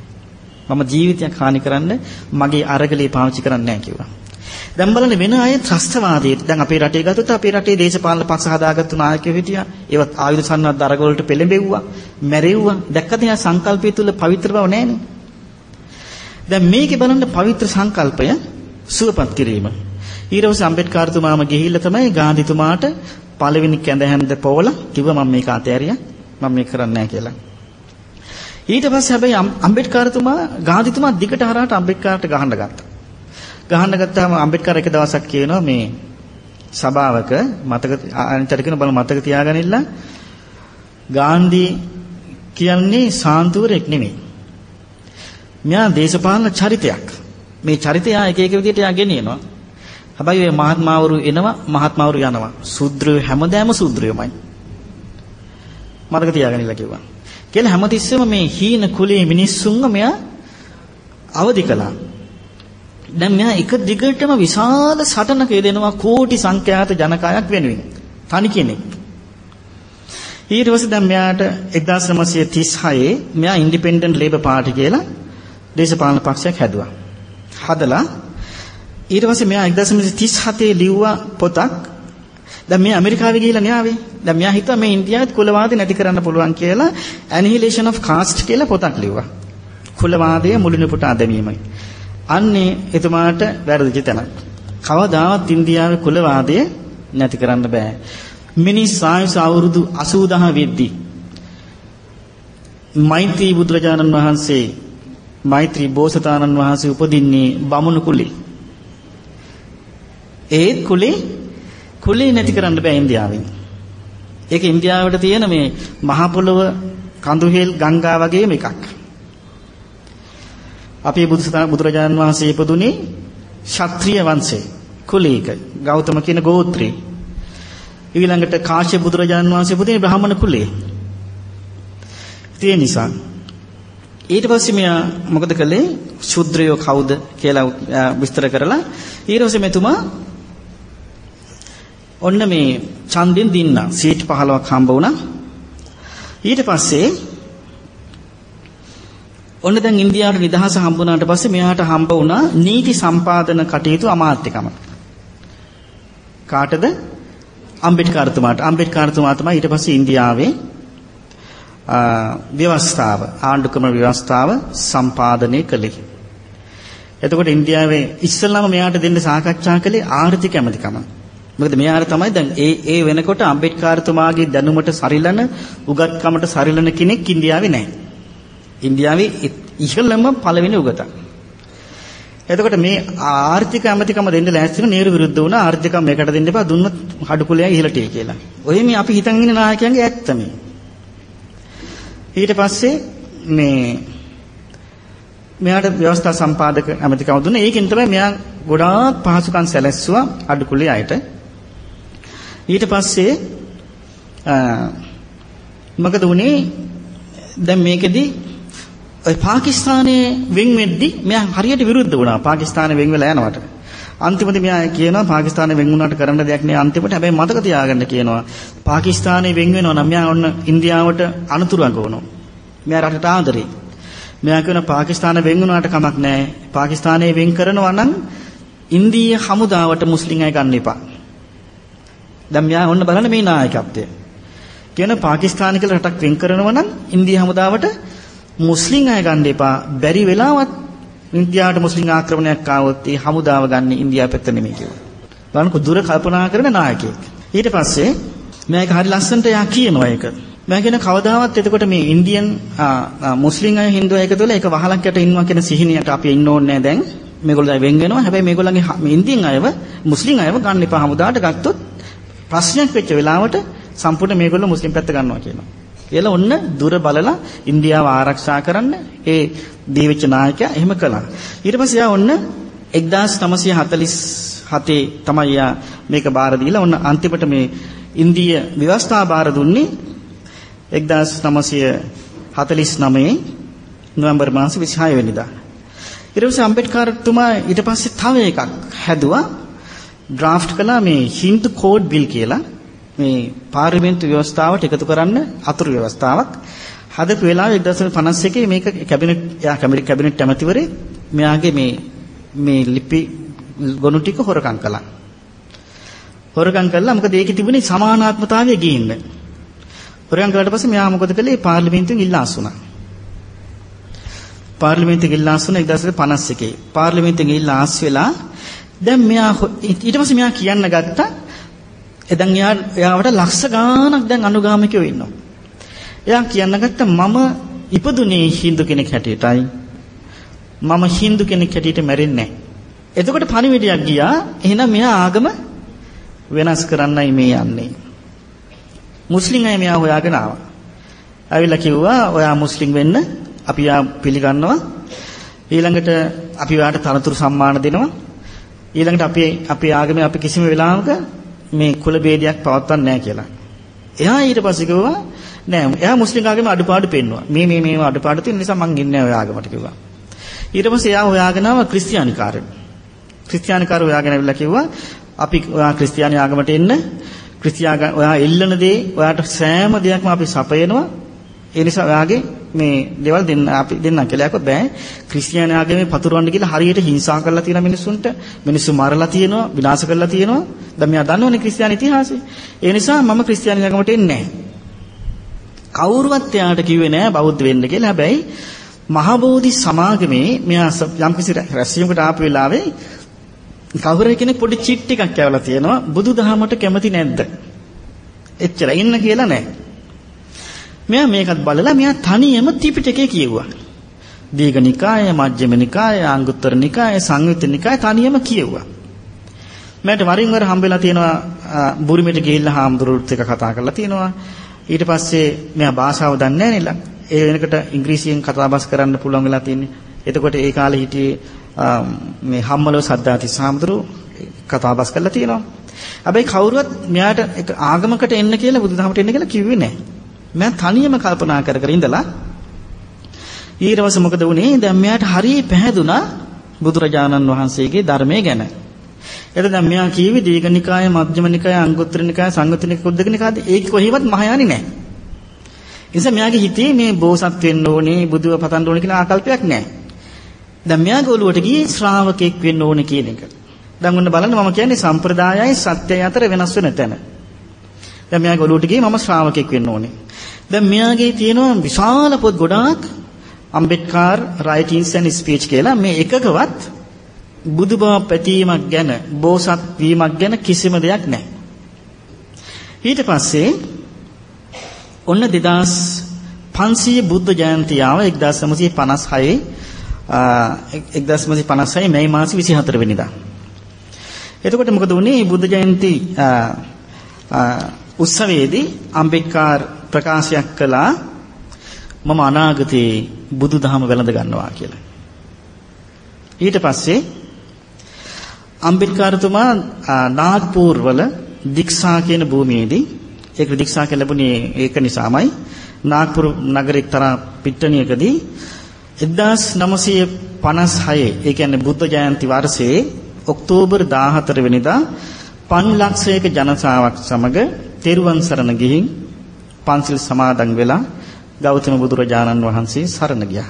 මම ජීවිතයක් හානි කරන්න මගේ අරගලේ පාවිච්චි කරන්නේ නැහැ කිව්වා. දැන් බලන්න වෙන අය ත්‍රස්තවාදීට දැන් අපේ රටේ ගත්තොත් අපේ රටේ දේශපාලන පක්ෂ හදාගත්තු නායකයෝ හිටියා. ඒවත් ආයුධ සන්නද්ධ දරග වලට පෙළඹෙව්වා, මැරෙව්වා. දැක්කද එයා සංකල්පය තුල පවිත්‍ර බව නැහැනේ. දැන් මේකේ බලන්න පවිත්‍ර සංකල්පය සුවපත් කිරීම. ඊළඟට අම්බෙඩ්කර්තුමාම ගිහිල්ලා තමයි ගාන්ධිතුමාට පළවෙනි කැඳ හැන්ද පොවලා කිව්ව මම මේක අතෑරියා. මම මේක කරන්නේ නැහැ කියලා. ඊට පස්සේ හැබැයි අම්බෙඩ්කර්තුමා ගාන්ධිතුමා දිගට හරහට අම්බෙඩ්කර්ට ගහන්න ගත්තා. ගහන්න ගත්තාම අම්බෙඩ්කර් එක දවසක් කියනවා මේ සභාවක මතක අනිතර කියන බල මතක තියාගනින්න ගාන්ධි කියන්නේ සාන්තුවරෙක් නෙමෙයි. මෙයා දේශපාලන චරිතයක්. මේ චරිතය එක එක විදිහට යා ගෙනියනවා. හැබැයි මේ මහත්මාවරු එනවා මහත්මාවරු යනවා. සුද්‍රයෝ හැමදාම සුද්‍රයෝමයි. මතක තියාගනින්න කිව්වා. කියලා හැමතිස්සෙම මේ හීන කුලේ මිනිස්සුන්ව මෙයා අවදි කළා. දැන් මෙයා එක දිගටම විශාල සටනක යෙදෙනවා කෝටි සංඛ්‍යාත ජනකායක් වෙනුවෙන්. තනි කෙනෙක්. ඊට පස්සේ දැන් මෙයාට 1936 මෙයා ඉන්ඩිපෙන්ඩන්ට් ලේබර් පාර්ටි කියලා දේශපාලන පක්ෂයක් හැදුවා. හදලා ඊට පස්සේ මෙයා 1937 ලිව්වා පොතක්. දැන් මේ ඇමරිකාවේ ගිහිල්ලා න්යාවේ. දැන් මෙයා හිතුවා මේ ඉන්දියාවත් කුලවාදය නැති කරන්න පුළුවන් කියලා Annihilation of Caste කියලා පොතක් ලිව්වා. කුලවාදය මුලිනුපුට අදවීමයි. අන්නේ එතුමාට වැරදිච්ච තැනක්. කවදාවත් ඉන්දියාවේ කුලවාදය නැති කරන්න බෑ. මිනිස් ආයුෂ අවුරුදු 80000 වෙද්දී මෛත්‍රී බුදුරජාණන් වහන්සේ මෛත්‍රී බෝසතාණන් වහන්සේ උපදින්නේ බමුණු කුලේ. ඒ කුලේ කුලේ නැති කරන්න බෑ ඉන්දියාවෙන්. ඒක ඉන්දියාවට තියෙන මේ මහ පොළොව කඳුහෙල් ගංගා වගේම එකක්. අපේ බුදුරජාණන් වහන්සේ ඉපදුනේ ක්ෂත්‍රීය වංශේ කුලයක ගෞතම කියන ගෝත්‍රේ. ඊළඟට කාශ්‍යප බුදුරජාණන් වහන්සේ ඉපදුනේ බ්‍රාහමණ කුලේ. ඒ නිසා ඊට පස්සේ මෙයා මොකද කළේ? ශුද්‍රයෝ කවුද කියලා විස්තර කරලා ඊට පස්සේ මෙතුමා ඔන්න මේ ඡන්දෙන් දින්නා සීට් 15ක් හම්බ වුණා. ඊට පස්සේ ඔන්න දැන් ඉන්දියාවට නිදහස හම්බුනාට පස්සේ මෙයාට හම්බ වුණා නීති සම්පාදන කටයුතු අමාත්‍යකම. කාටද? අම්බෙඩ්කර්තුමාට. අම්බෙඩ්කර්තුමා තමයි ඊට පස්සේ ඉන්දියාවේ ව්‍යවස්ථාව ආණ්ඩුක්‍රම ව්‍යවස්ථාව සම්පාදනය කළේ. එතකොට ඉන්දියාවේ ඉස්සල්ලාම මෙයාට දෙන්න සාකච්ඡා කළේ ආර්ථික ඇමතිකම. මොකද මෙයාට තමයි දැන් ඒ ඒ වෙනකොට අම්බෙඩ්කර්තුමාගේ දැනුමට සරිලන උගත්කමට සරිලන කෙනෙක් ඉන්දියාවේ නැහැ. ඉන්දියාවේ ඉහළම පළවෙනි උගත. එතකොට මේ ආර්ථික ඇමතිකම දෙන්න ලෑස්තින නේරු විරුද්ධ වුණා ආර්ථිකම මේකට දෙන්න එපා දුන්නොත් හඩුකුලයා ඉහළට කියලා. ඔය මේ අපි හිතන් ඉන්න නායකයන්ගේ ඇත්ත මේ. ඊට පස්සේ මේ මෙයාට ව්‍යවස්ථා සම්පාදක ඇමතිකම දුන්නා. ඒකෙන් තමයි මෙයා ගොඩාක් පහසුකම් සැලැස්සුවා අඩුකුලේ අයට. ඊට පස්සේ මොකද උනේ දැන් මේකෙදි ඔය පාකිස්තානයේ වෙන් වෙද්දි මෙයා හරියට විරුද්ධ වුණා. පාකිස්තානය වෙන් වෙලා යනවට. අන්තිමට මෙයා කියනවා පාකිස්තානය වෙන් වුණාට කරන්න දෙයක් නෑ අන්තිමට හැබැයි මතක තියාගන්න කියනවා. පාකිස්තානය වෙන් වෙනවා නම් මෙයා ඔන්න ඉන්දියාවට අනතුරු අඟවනවා. මෙයා රටට ආදරේ. මෙයා කියන පාකිස්තානය වෙන් වුණාට කමක් නෑ. පාකිස්තානය වෙන් කරනවා නම් ඉන්දීය හමුදාවට මුස්ලිම් අය ගන්න එපා. දැන් මෙයා ඔන්න බලන්න මේ නායකත්වය. කියන පාකිස්තාන කියලා රටක් වෙන් කරනවා නම් ඉන්දියා හමුදාවට මුස්ලිම් අය ගන්න එපා. බැරි වෙලාවත් ඉන්දියාවට මුස්ලිම් ආක්‍රමණයක් ආවොත් ඒ හමුදාව ගන්න ඉන්දියාව පැත්ත නෙමෙයි කිව්වා. බලන්නකො දුර කල්පනා කරන නායකයෙක්. ඊට පස්සේ මේක හරි ලස්සනට යා කියනවා ඒක. මම කියන කවදාවත් එතකොට මේ ඉන්දියන් මුස්ලිම් අය හින්දු අය එකතු වෙලා ඒක වහලක් යට ඉන්නවා කියන සිහිනියට අපි ඉන්න ඕනේ දැන්. මේගොල්ලෝ දැන් වෙන් වෙනවා. හැබැයි මේගොල්ලන්ගේ මේ ඉන්දියන් අයව මුස්ලිම් අයව ගන්න එපා හමුදාට ගත්තොත් ප්‍රශ්නයක් වෙච්ච වෙලාවට සම්පූර්ණ මේගොල්ලෝ මුස්ලිම් පැත්ත ගන්නවා කියනවා. කියලා ඔන්න දුර බලලා ඉන්දියාව ආරක්ෂා කරන්න ඒ දීවිච්ච නායකයා එහෙම කළා. ඊට පස්සේ යා ඔන්න 1947 තමයි යා මේක බාර දීලා ඔන්න අන්තිමට මේ ඉන්දිය ව්‍යවස්ථා බාර දුන්නේ 1949 නොවැම්බර් මාසේ 26 වෙනිදා. ඊට පස්සේ අම්බෙඩ්කර්තුමා ඊට පස්සේ තව එකක් හැදුවා ඩ්‍රාෆ්ට් කළා මේ හින්දු කෝඩ් බිල් කියලා මේ පාර්ලිමේන්තු ව්‍යවස්ථාවට එකතු කරන්න අතුරු ව්‍යවස්ථාවක් හදපු වෙලාවේ 1951 මේක කැබිනට් යා කැබිනට් ඇමතිවරේ මෙයාගේ මේ මේ ලිපි ගොනු ටික හොරකම් කළා. හොරකම් කළා මොකද ඒකේ තිබුණේ සමානාත්මතාවය ගේන්න. හොරකම් කළාට පස්සේ මෙයා මොකද කළේ පාර්ලිමේන්තුවෙන් ඉල්ලා අසුණා. පාර්ලිමේන්තුවෙන් ඉල්ලා අසුණා 1951. පාර්ලිමේන්තුවෙන් ඉල්ලා ආස් වෙලා දැන් මෙයා ඊට පස්සේ මෙයා කියන්න ගත්තා එදන් එයා එයාවට ලක්ෂ ගාණක් දැන් අනුගාමිකයෝ ඉන්නවා. එයා කියන්න ගත්තා මම ඉපදුනේ Hindu කෙනෙක් හැටියටයි. මම Hindu කෙනෙක් හැටියට මැරෙන්නේ නැහැ. එතකොට පණිවිඩයක් ගියා එහෙනම් මෙයා ආගම වෙනස් කරන්නයි මේ යන්නේ. මුස්ලිම් අය මෙයා හොයාගෙන ආවා. ඇවිල්ලා කිව්වා ඔයා මුස්ලිම් වෙන්න අපි යා පිළිගන්නවා. ඊළඟට අපි ඔයාට තනතුරු සම්මාන දෙනවා. ඊළඟට අපි අපේ ආගමේ අපි කිසිම වෙලාවක මේ කුල ભેදයක් පවත්වන්නේ නැහැ කියලා. එයා ඊට පස්සේ කිව්වා නෑ එයා මුස්ලිම් ආගමේ අඩුපාඩු පෙන්නවා. මේ මේ මේ අඩුපාඩු තියෙන නිසා මං ඉන්නේ ඔය ආගමට කිව්වා. ඊට පස්සේ එයා හොයාගෙන ආව ක්‍රිස්තියානිකාරය. ක්‍රිස්තියානිකාරය හොයාගෙන ඇවිල්ලා කිව්වා අපි ඔයා ක්‍රිස්තියානි ආගමට එන්න. ක්‍රිස්තියාග ඔයා එල්ලන දේ ඔයාට සෑම දෙයක්ම අපි සපයනවා. ඒ නිසා ඔයාගේ මේ දේවල් දෙන්න අපි දෙන්නම් කියලා යකෝ බෑ. ක්‍රිස්තියානි ආගමේ පතුරවන්න කියලා හරියට හිංසා කරලා තියෙන මිනිස්සුන්ට මිනිස්සු මරලා තියෙනවා විනාශ කරලා තියෙනවා. දැන් මෙයා දන්නවනේ ක්‍රිස්තියානි ඉතිහාසය. ඒ නිසා මම ක්‍රිස්තියානි ආගමට එන්නේ නැහැ කවුරුවත් එයාට කිව්වේ නෑ බෞද්ධ වෙන්න කියලා. හැබැයි මහබෝධි සමාගමේ මෙයා යම්කිසි රැස්වීමකට ආපු වෙලාවේ කවුරු කෙනෙක් පොඩි චිට් ටිකක් ඇවලා තියෙනවා. බුදුදහමට කැමති නැද්ද? එච්චර ඉන්න කියලා නෑ. මෙයා මේකත් බලලා මෙයා තනියම ත්‍රිපිටකය කියෙව්වා. දීඝනිකාය, මජ්ක්‍ධිම නිකාය, අංගුත්තර නිකාය, සංයුත්ත නිකාය තනියම කියෙව්වා. මට වරින් වර හම්බෙලා තියෙනවා බුරුමෙට ගිහිල්ලා හාමුදුරුවෝත් එක්ක කතා කරලා තියෙනවා. ඊට පස්සේ මෙයා භාෂාව දන්නේ නැහැ ඒ වෙනකොට ඉංග්‍රීසියෙන් කතා බස් කරන්න පුළුවන් වෙලා තියෙන්නේ. එතකොට ඒ කාලේ හිටියේ මේ හම්මලව සද්දාති සාමුදුරු කතා බස් කරලා තියෙනවා. හැබැයි කවුරුවත් මෙයාට ආගමකට එන්න කියලා බුදුදහමට එන්න කියලා කිව්වේ නැහැ. මම තනියම කල්පනා කර කර ඉඳලා ඊට පස්සේ මොකද වුනේ? දැන් මෙයාට හරිය පැහැදුනා බුදුරජාණන් වහන්සේගේ ධර්මයේ ගැන. එතකොට දැන් මෙයා කියවි දීඝනිකාය, මධ්‍යමනිකාය, අංගුත්තරිනිකාය, සංගතනිකාය, කුද්දකනිකාය ඒක කොහෙවත් මහායානි නැහැ. නිසා මෙයාගේ හිතේ මේ බෝසත් වෙන්න ඕනේ, බුදුව පතන්න ඕනේ කියන ආකල්පයක් නැහැ. දැන් මෙයාගේ ඔළුවට ගියේ ශ්‍රාවකෙක් වෙන්න ඕනේ කියන එක. දැන් ඔන්න බලන්න මම කියන්නේ සම්ප්‍රදායයි සත්‍යය අතර වෙනස් වෙන තැන. දැන් මෙයාගේ ඔළුවට ගියේ මම ශ්‍රාවකෙක් වෙන්න ඕනේ. දැන් මෙයාගේ තියෙනවා විශාල පොත් ගොඩාක් අම්බෙඩ්කර් writings and speech කියලා මේ එකකවත් බුදුබව පැතීමක් ගැන බෝසත් වීමක් ගැන කිසිම දෙයක් නැහැ. ඊට පස්සේ ඔන්න 2500 බුද්ධ ජයන්තිය ආව 1956 1956 මැයි මාස 24 වෙනිදා. එතකොට මොකද වුනේ බුද්ධ ජයන්ති උත්සවයේදී අම්බෙඩ්කර් ප්‍රකාශයක් කළා මම අනාගතේ බුදුදහම වැළඳ ගන්නවා කියලා. ඊට පස්සේ අම්බෙඩ්කර්තුමා නාග්පූර් වල දික්සා කියන භූමියේදී ඒක දික්සා කියලා ලැබුණේ ඒක නිසාමයි නාග්පුර නගරේ එක්තරා පිට්ටනියකදී 1956 ඒ කියන්නේ බුද්ධ ජයන්ති වර්ෂයේ ඔක්තෝබර් 14 වෙනිදා 5 ලක්ෂයක ජනතාවක් සමග තෙරුවන් සරණ ගිහින් පන්සිල් සමාදන් වෙලා ගෞතම බුදුරජාණන් වහන්සේ සරණ ගියා.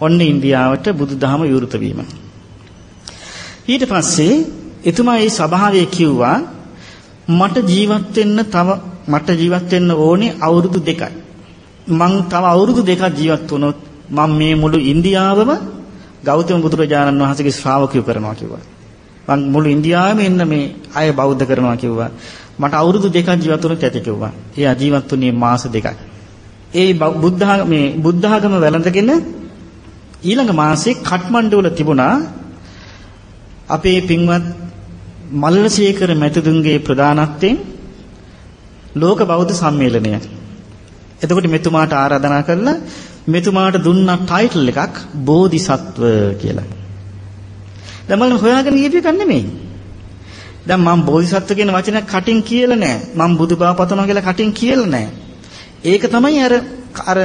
ඔන්න ඉන්දියාවට බුදුදහම විවෘත වීම. ඊට පස්සේ එතුමා මේ සභාවේ කිව්වා මට ජීවත් වෙන්න තව මට ජීවත් වෙන්න ඕනේ අවුරුදු දෙකයි. මං තව අවුරුදු දෙකක් ජීවත් වුණොත් මම මේ මුළු ඉන්දියාවම ගෞතම බුදුරජාණන් වහන්සේගේ ශ්‍රාවකයෝ කරනවා කිව්වා. මං මුළු ඉන්දියාවෙම ඉන්න මේ අය බෞද්ධ කරනවා කිව්වා. මට අවුරුදු දෙකක් ජීවත් වුණොත් ඇති කිව්වා. එයා ජීවත් වුණේ මාස දෙකක්. ඒ බුද්ධ මේ බුද්ධ ආගම වැළඳගෙන ඊළඟ මාසේ කට්මණ්ඩු වල තිබුණා අපේ පින්වත් මල්ලසේකර මැතිතුන්ගේ ප්‍රධානත්වයෙන් ලෝක බෞද්ධ සම්මේලනය. එතකොට මෙතුමාට ආරාධනා කළා මෙතුමාට දුන්න ටයිටල් එකක් බෝධිසත්ව කියලා. දැන් මම හොයාගෙන ගියපු එකක් නෙමෙයි. දැන් මම බෝධිසත්ව කියන වචනයක් කටින් කියලා නැහැ. මම බුදුබව පතනවා කියලා කටින් කියලා නැහැ. ඒක තමයි අර අර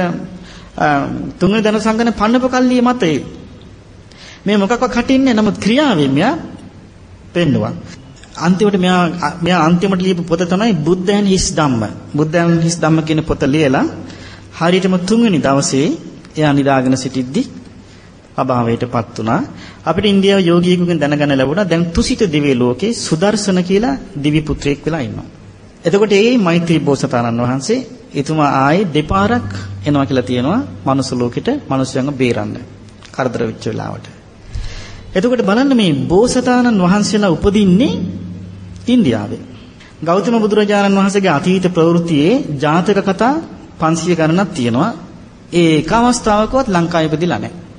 තුන්වෙනි දන සංගන පන්නප කල්ලිය මතේ. මේ මොකක්වත් කටින් නෑ. නමුත් ක්‍රියාවෙන් මෙයා පෙන්නවා. අන්තිමට මෙයා මෙයා අන්තිමට ලියපු පොත තමයි බුද්ධයන් හිස් ධම්ම. බුද්ධයන් හිස් ධම්ම කියන පොත ලියලා හරියටම තුන්වෙනි දවසේ එයා නිදාගෙන සිටිද්දි අභාවයටපත් වුණා. අපිට ඉන්දියාවේ යෝගීකුගෙන් දැනගන්න ලැබුණා දැන් තුසිත දිව්‍ය ලෝකේ සුදර්ශන කියලා දිවි පුත්‍රයෙක් වෙලා ඉන්නවා. එතකොට ඒ මෛත්‍රී බෝසතාණන් වහන්සේ එතුමා ආයේ දෙපාරක් එනවා කියලා තියෙනවා මනුස්ස ලෝකෙට මිනිස්යන්ව බේරන්න. කරදර වෙච්ච වෙලාවට. එතකොට බලන්න මේ බෝසතාණන් වහන්සේලා උපදින්නේ ඉන්දියාවේ. ගෞතම බුදුරජාණන් වහන්සේගේ අතීත ප්‍රවෘත්තියේ ජාතක කතා 500 ගණනක් තියෙනවා. ඒ එක අවස්ථාවකවත් ලංකාවේ ඉපදිලා නැහැ.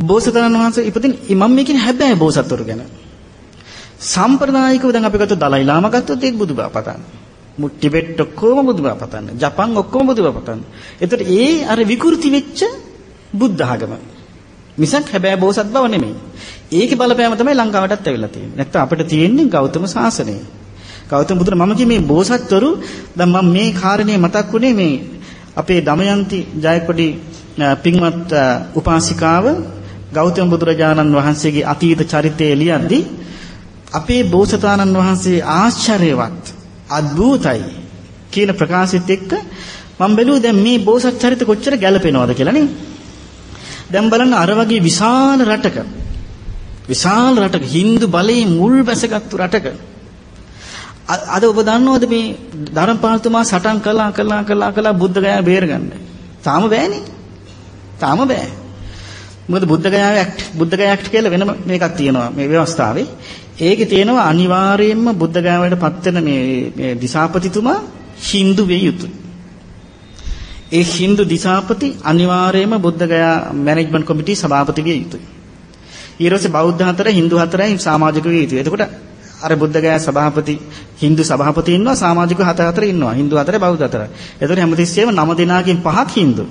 බෝසතාණන් වහන්සේ ඉපදින් මම මේ කියන්නේ හැබැයි බෝසත්වරු ගැන. සම්ප්‍රදායිකව දැන් අපි ගත්තොත් දලයි ලාම ගත්තොත් ඒක බුදුබව පතන්නේ. ටිබෙට් ඔක්කොම බුදුබව පතන්නේ. ජපන් ඔක්කොම බුදුබව පතන්නේ. එතකොට ඒ අර විකෘති වෙච්ච බුද්ධ ආගම. මිසක් හැබැයි බෝසත් බව නෙමෙයි. ඒකේ බලපෑම තමයි ලංකාවටත් ඇවිල්ලා තියෙන්නේ. නැත්නම් අපිට තියෙන්නේ ගෞතම සාසනය. ගෞතම බුදුර මම කිය මේ බෝසත්වරු දැන් මම මේ කාරණේ මතක් වුණේ මේ අපේ දමයන්ති ජයකොඩි පින්වත් උපාසිකාව ගෞතම බුදුරජාණන් වහන්සේගේ අතීත චරිතය ලියද්දී අපේ බෝසතාණන් වහන්සේ ආශ්චර්යවත් අద్භූතයි කියන ප්‍රකාශෙත් එක්ක මම බැලුවා දැන් මේ බෝසත් චරිත කොච්චර ගැළපෙනවද කියලා නේ. දැන් බලන්න අර වගේ විශාල රටක විශාල රටක Hindu බලයේ මුල් බැසගත්තු රටක අද ඔබ දන්නවද මේ ධර්මපාලතුමා සටන් කළා කළා කළා කළා බුද්ධ ගයාව බේරගන්න. තාම බෑනේ. තාම බෑ. මොකද බුද්ධ ගයාව ඇක්ට් බුද්ධ ගයාව ඇක්ට් කියලා වෙනම මේකක් තියෙනවා මේ ව්‍යවස්ථාවේ. ඒකේ තියෙනවා අනිවාර්යයෙන්ම බුද්ධ ගයාවට පත් වෙන මේ මේ දිසාපතිතුමා Hindu වෙ යුතුයි. ඒ Hindu දිසාපති අනිවාර්යයෙන්ම බුද්ධ ගයා මැනේජ්මන්ට් කමිටි සභාපති විය යුතුයි. ඊට පස්සේ බෞද්ධ හතර Hindu හතරයි සමාජික විය යුතුයි. එතකොට අර බුද්ධ ගයා සභාපති Hindu සභාපති ඉන්නවා සමාජික හත හතර ඉන්නවා. Hindu හතරයි බෞද්ධ හතරයි. එතකොට හැමතිස්සෙම නම දෙනාගෙන් පහක් Hindu.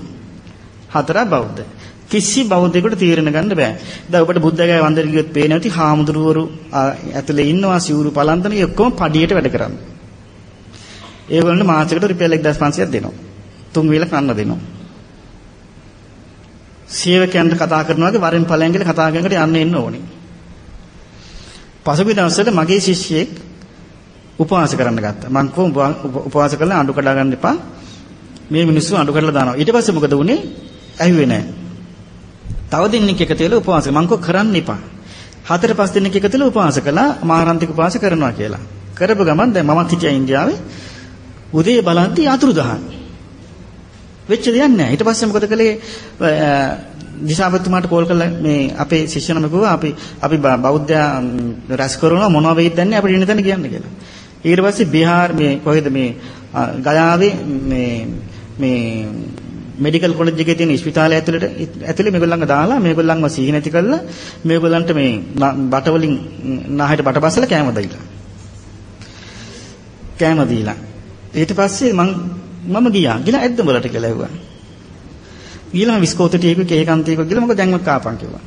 හතරක් බෞද්ධ. කිසි බෞද්ධයෙකුට තීරණ ගන්න බෑ. දැන් ඔබට බුද්ධ ගයා වන්දන ගියොත් පේන්නේ නැති හාමුදුරුවරු ඇතුලේ ඉන්නවා සිවුරු පලන්තන ඔක්කොම පඩියට වැඩ කරන්නේ. ඒගොල්ලන්ට මාසෙකට රුපියල් 1500ක් දෙනවා. තුන් වේල කන්න දෙනවා. සේවකයන්ට කතා කරනවා වගේ වරෙන් ඵලයන් කියලා කතා කරනකොට යන්න එන්න ඕනේ. පසුගිය දවස්වල මගේ ශිෂ්‍යයෙක් උපවාස කරන්න ගත්තා. මං කොහොම උපවාස කරලා අඬු කඩා ගන්න එපා. මේ මිනිස්සු අඬු කඩලා දානවා. ඊට පස්සේ මොකද වුනේ? ඇහුවේ නැහැ. තව දෙන්නෙක් එකතු වෙලා උපවාස මං කො කරන්න එපා. හතර පහ දෙනෙක් එකතු වෙලා උපවාස කළා මාරාන්තික උපවාස කරනවා කියලා. කරපු ගමන් දැන් මමත් හිටියා ඉන්දියාවේ. උදේ බලන්ති අතුරුදහන්. වෙච්ච දෙයක් නැහැ. ඊට පස්සේ මොකද කළේ? දිසාපතිතුමාට කෝල් කරලා මේ අපේ ශිෂ්‍යනම කිව්වා අපි අපි බෞද්ධයා රැස් කරනවා මොනවා වෙයිද දන්නේ අපිට ඉන්න තැන කියන්න කියලා. ඊට පස්සේ බිහාර් මේ කොහෙද මේ ගයාවේ මේ මේ මෙඩිකල් කොලෙජ් එකේ තියෙන ස්පිතාලය ඇතුළට ඇතුලේ මේගොල්ලන්ව දාලා මේගොල්ලන්ව සිහි නැති කරලා මේගොල්ලන්ට මේ බට වලින් නාහයට බට බස්සලා කෑම දීලා. කෑම දීලා. ඊට පස්සේ මං මම ගියා. ගිහලා ඇද්ද වලට කියලා ඇහුවා. ඊළඟ විස්කෝත ටීක කේකාන්තීක ගිහලා මොකද දැන්වත් කාපන් කිව්වා.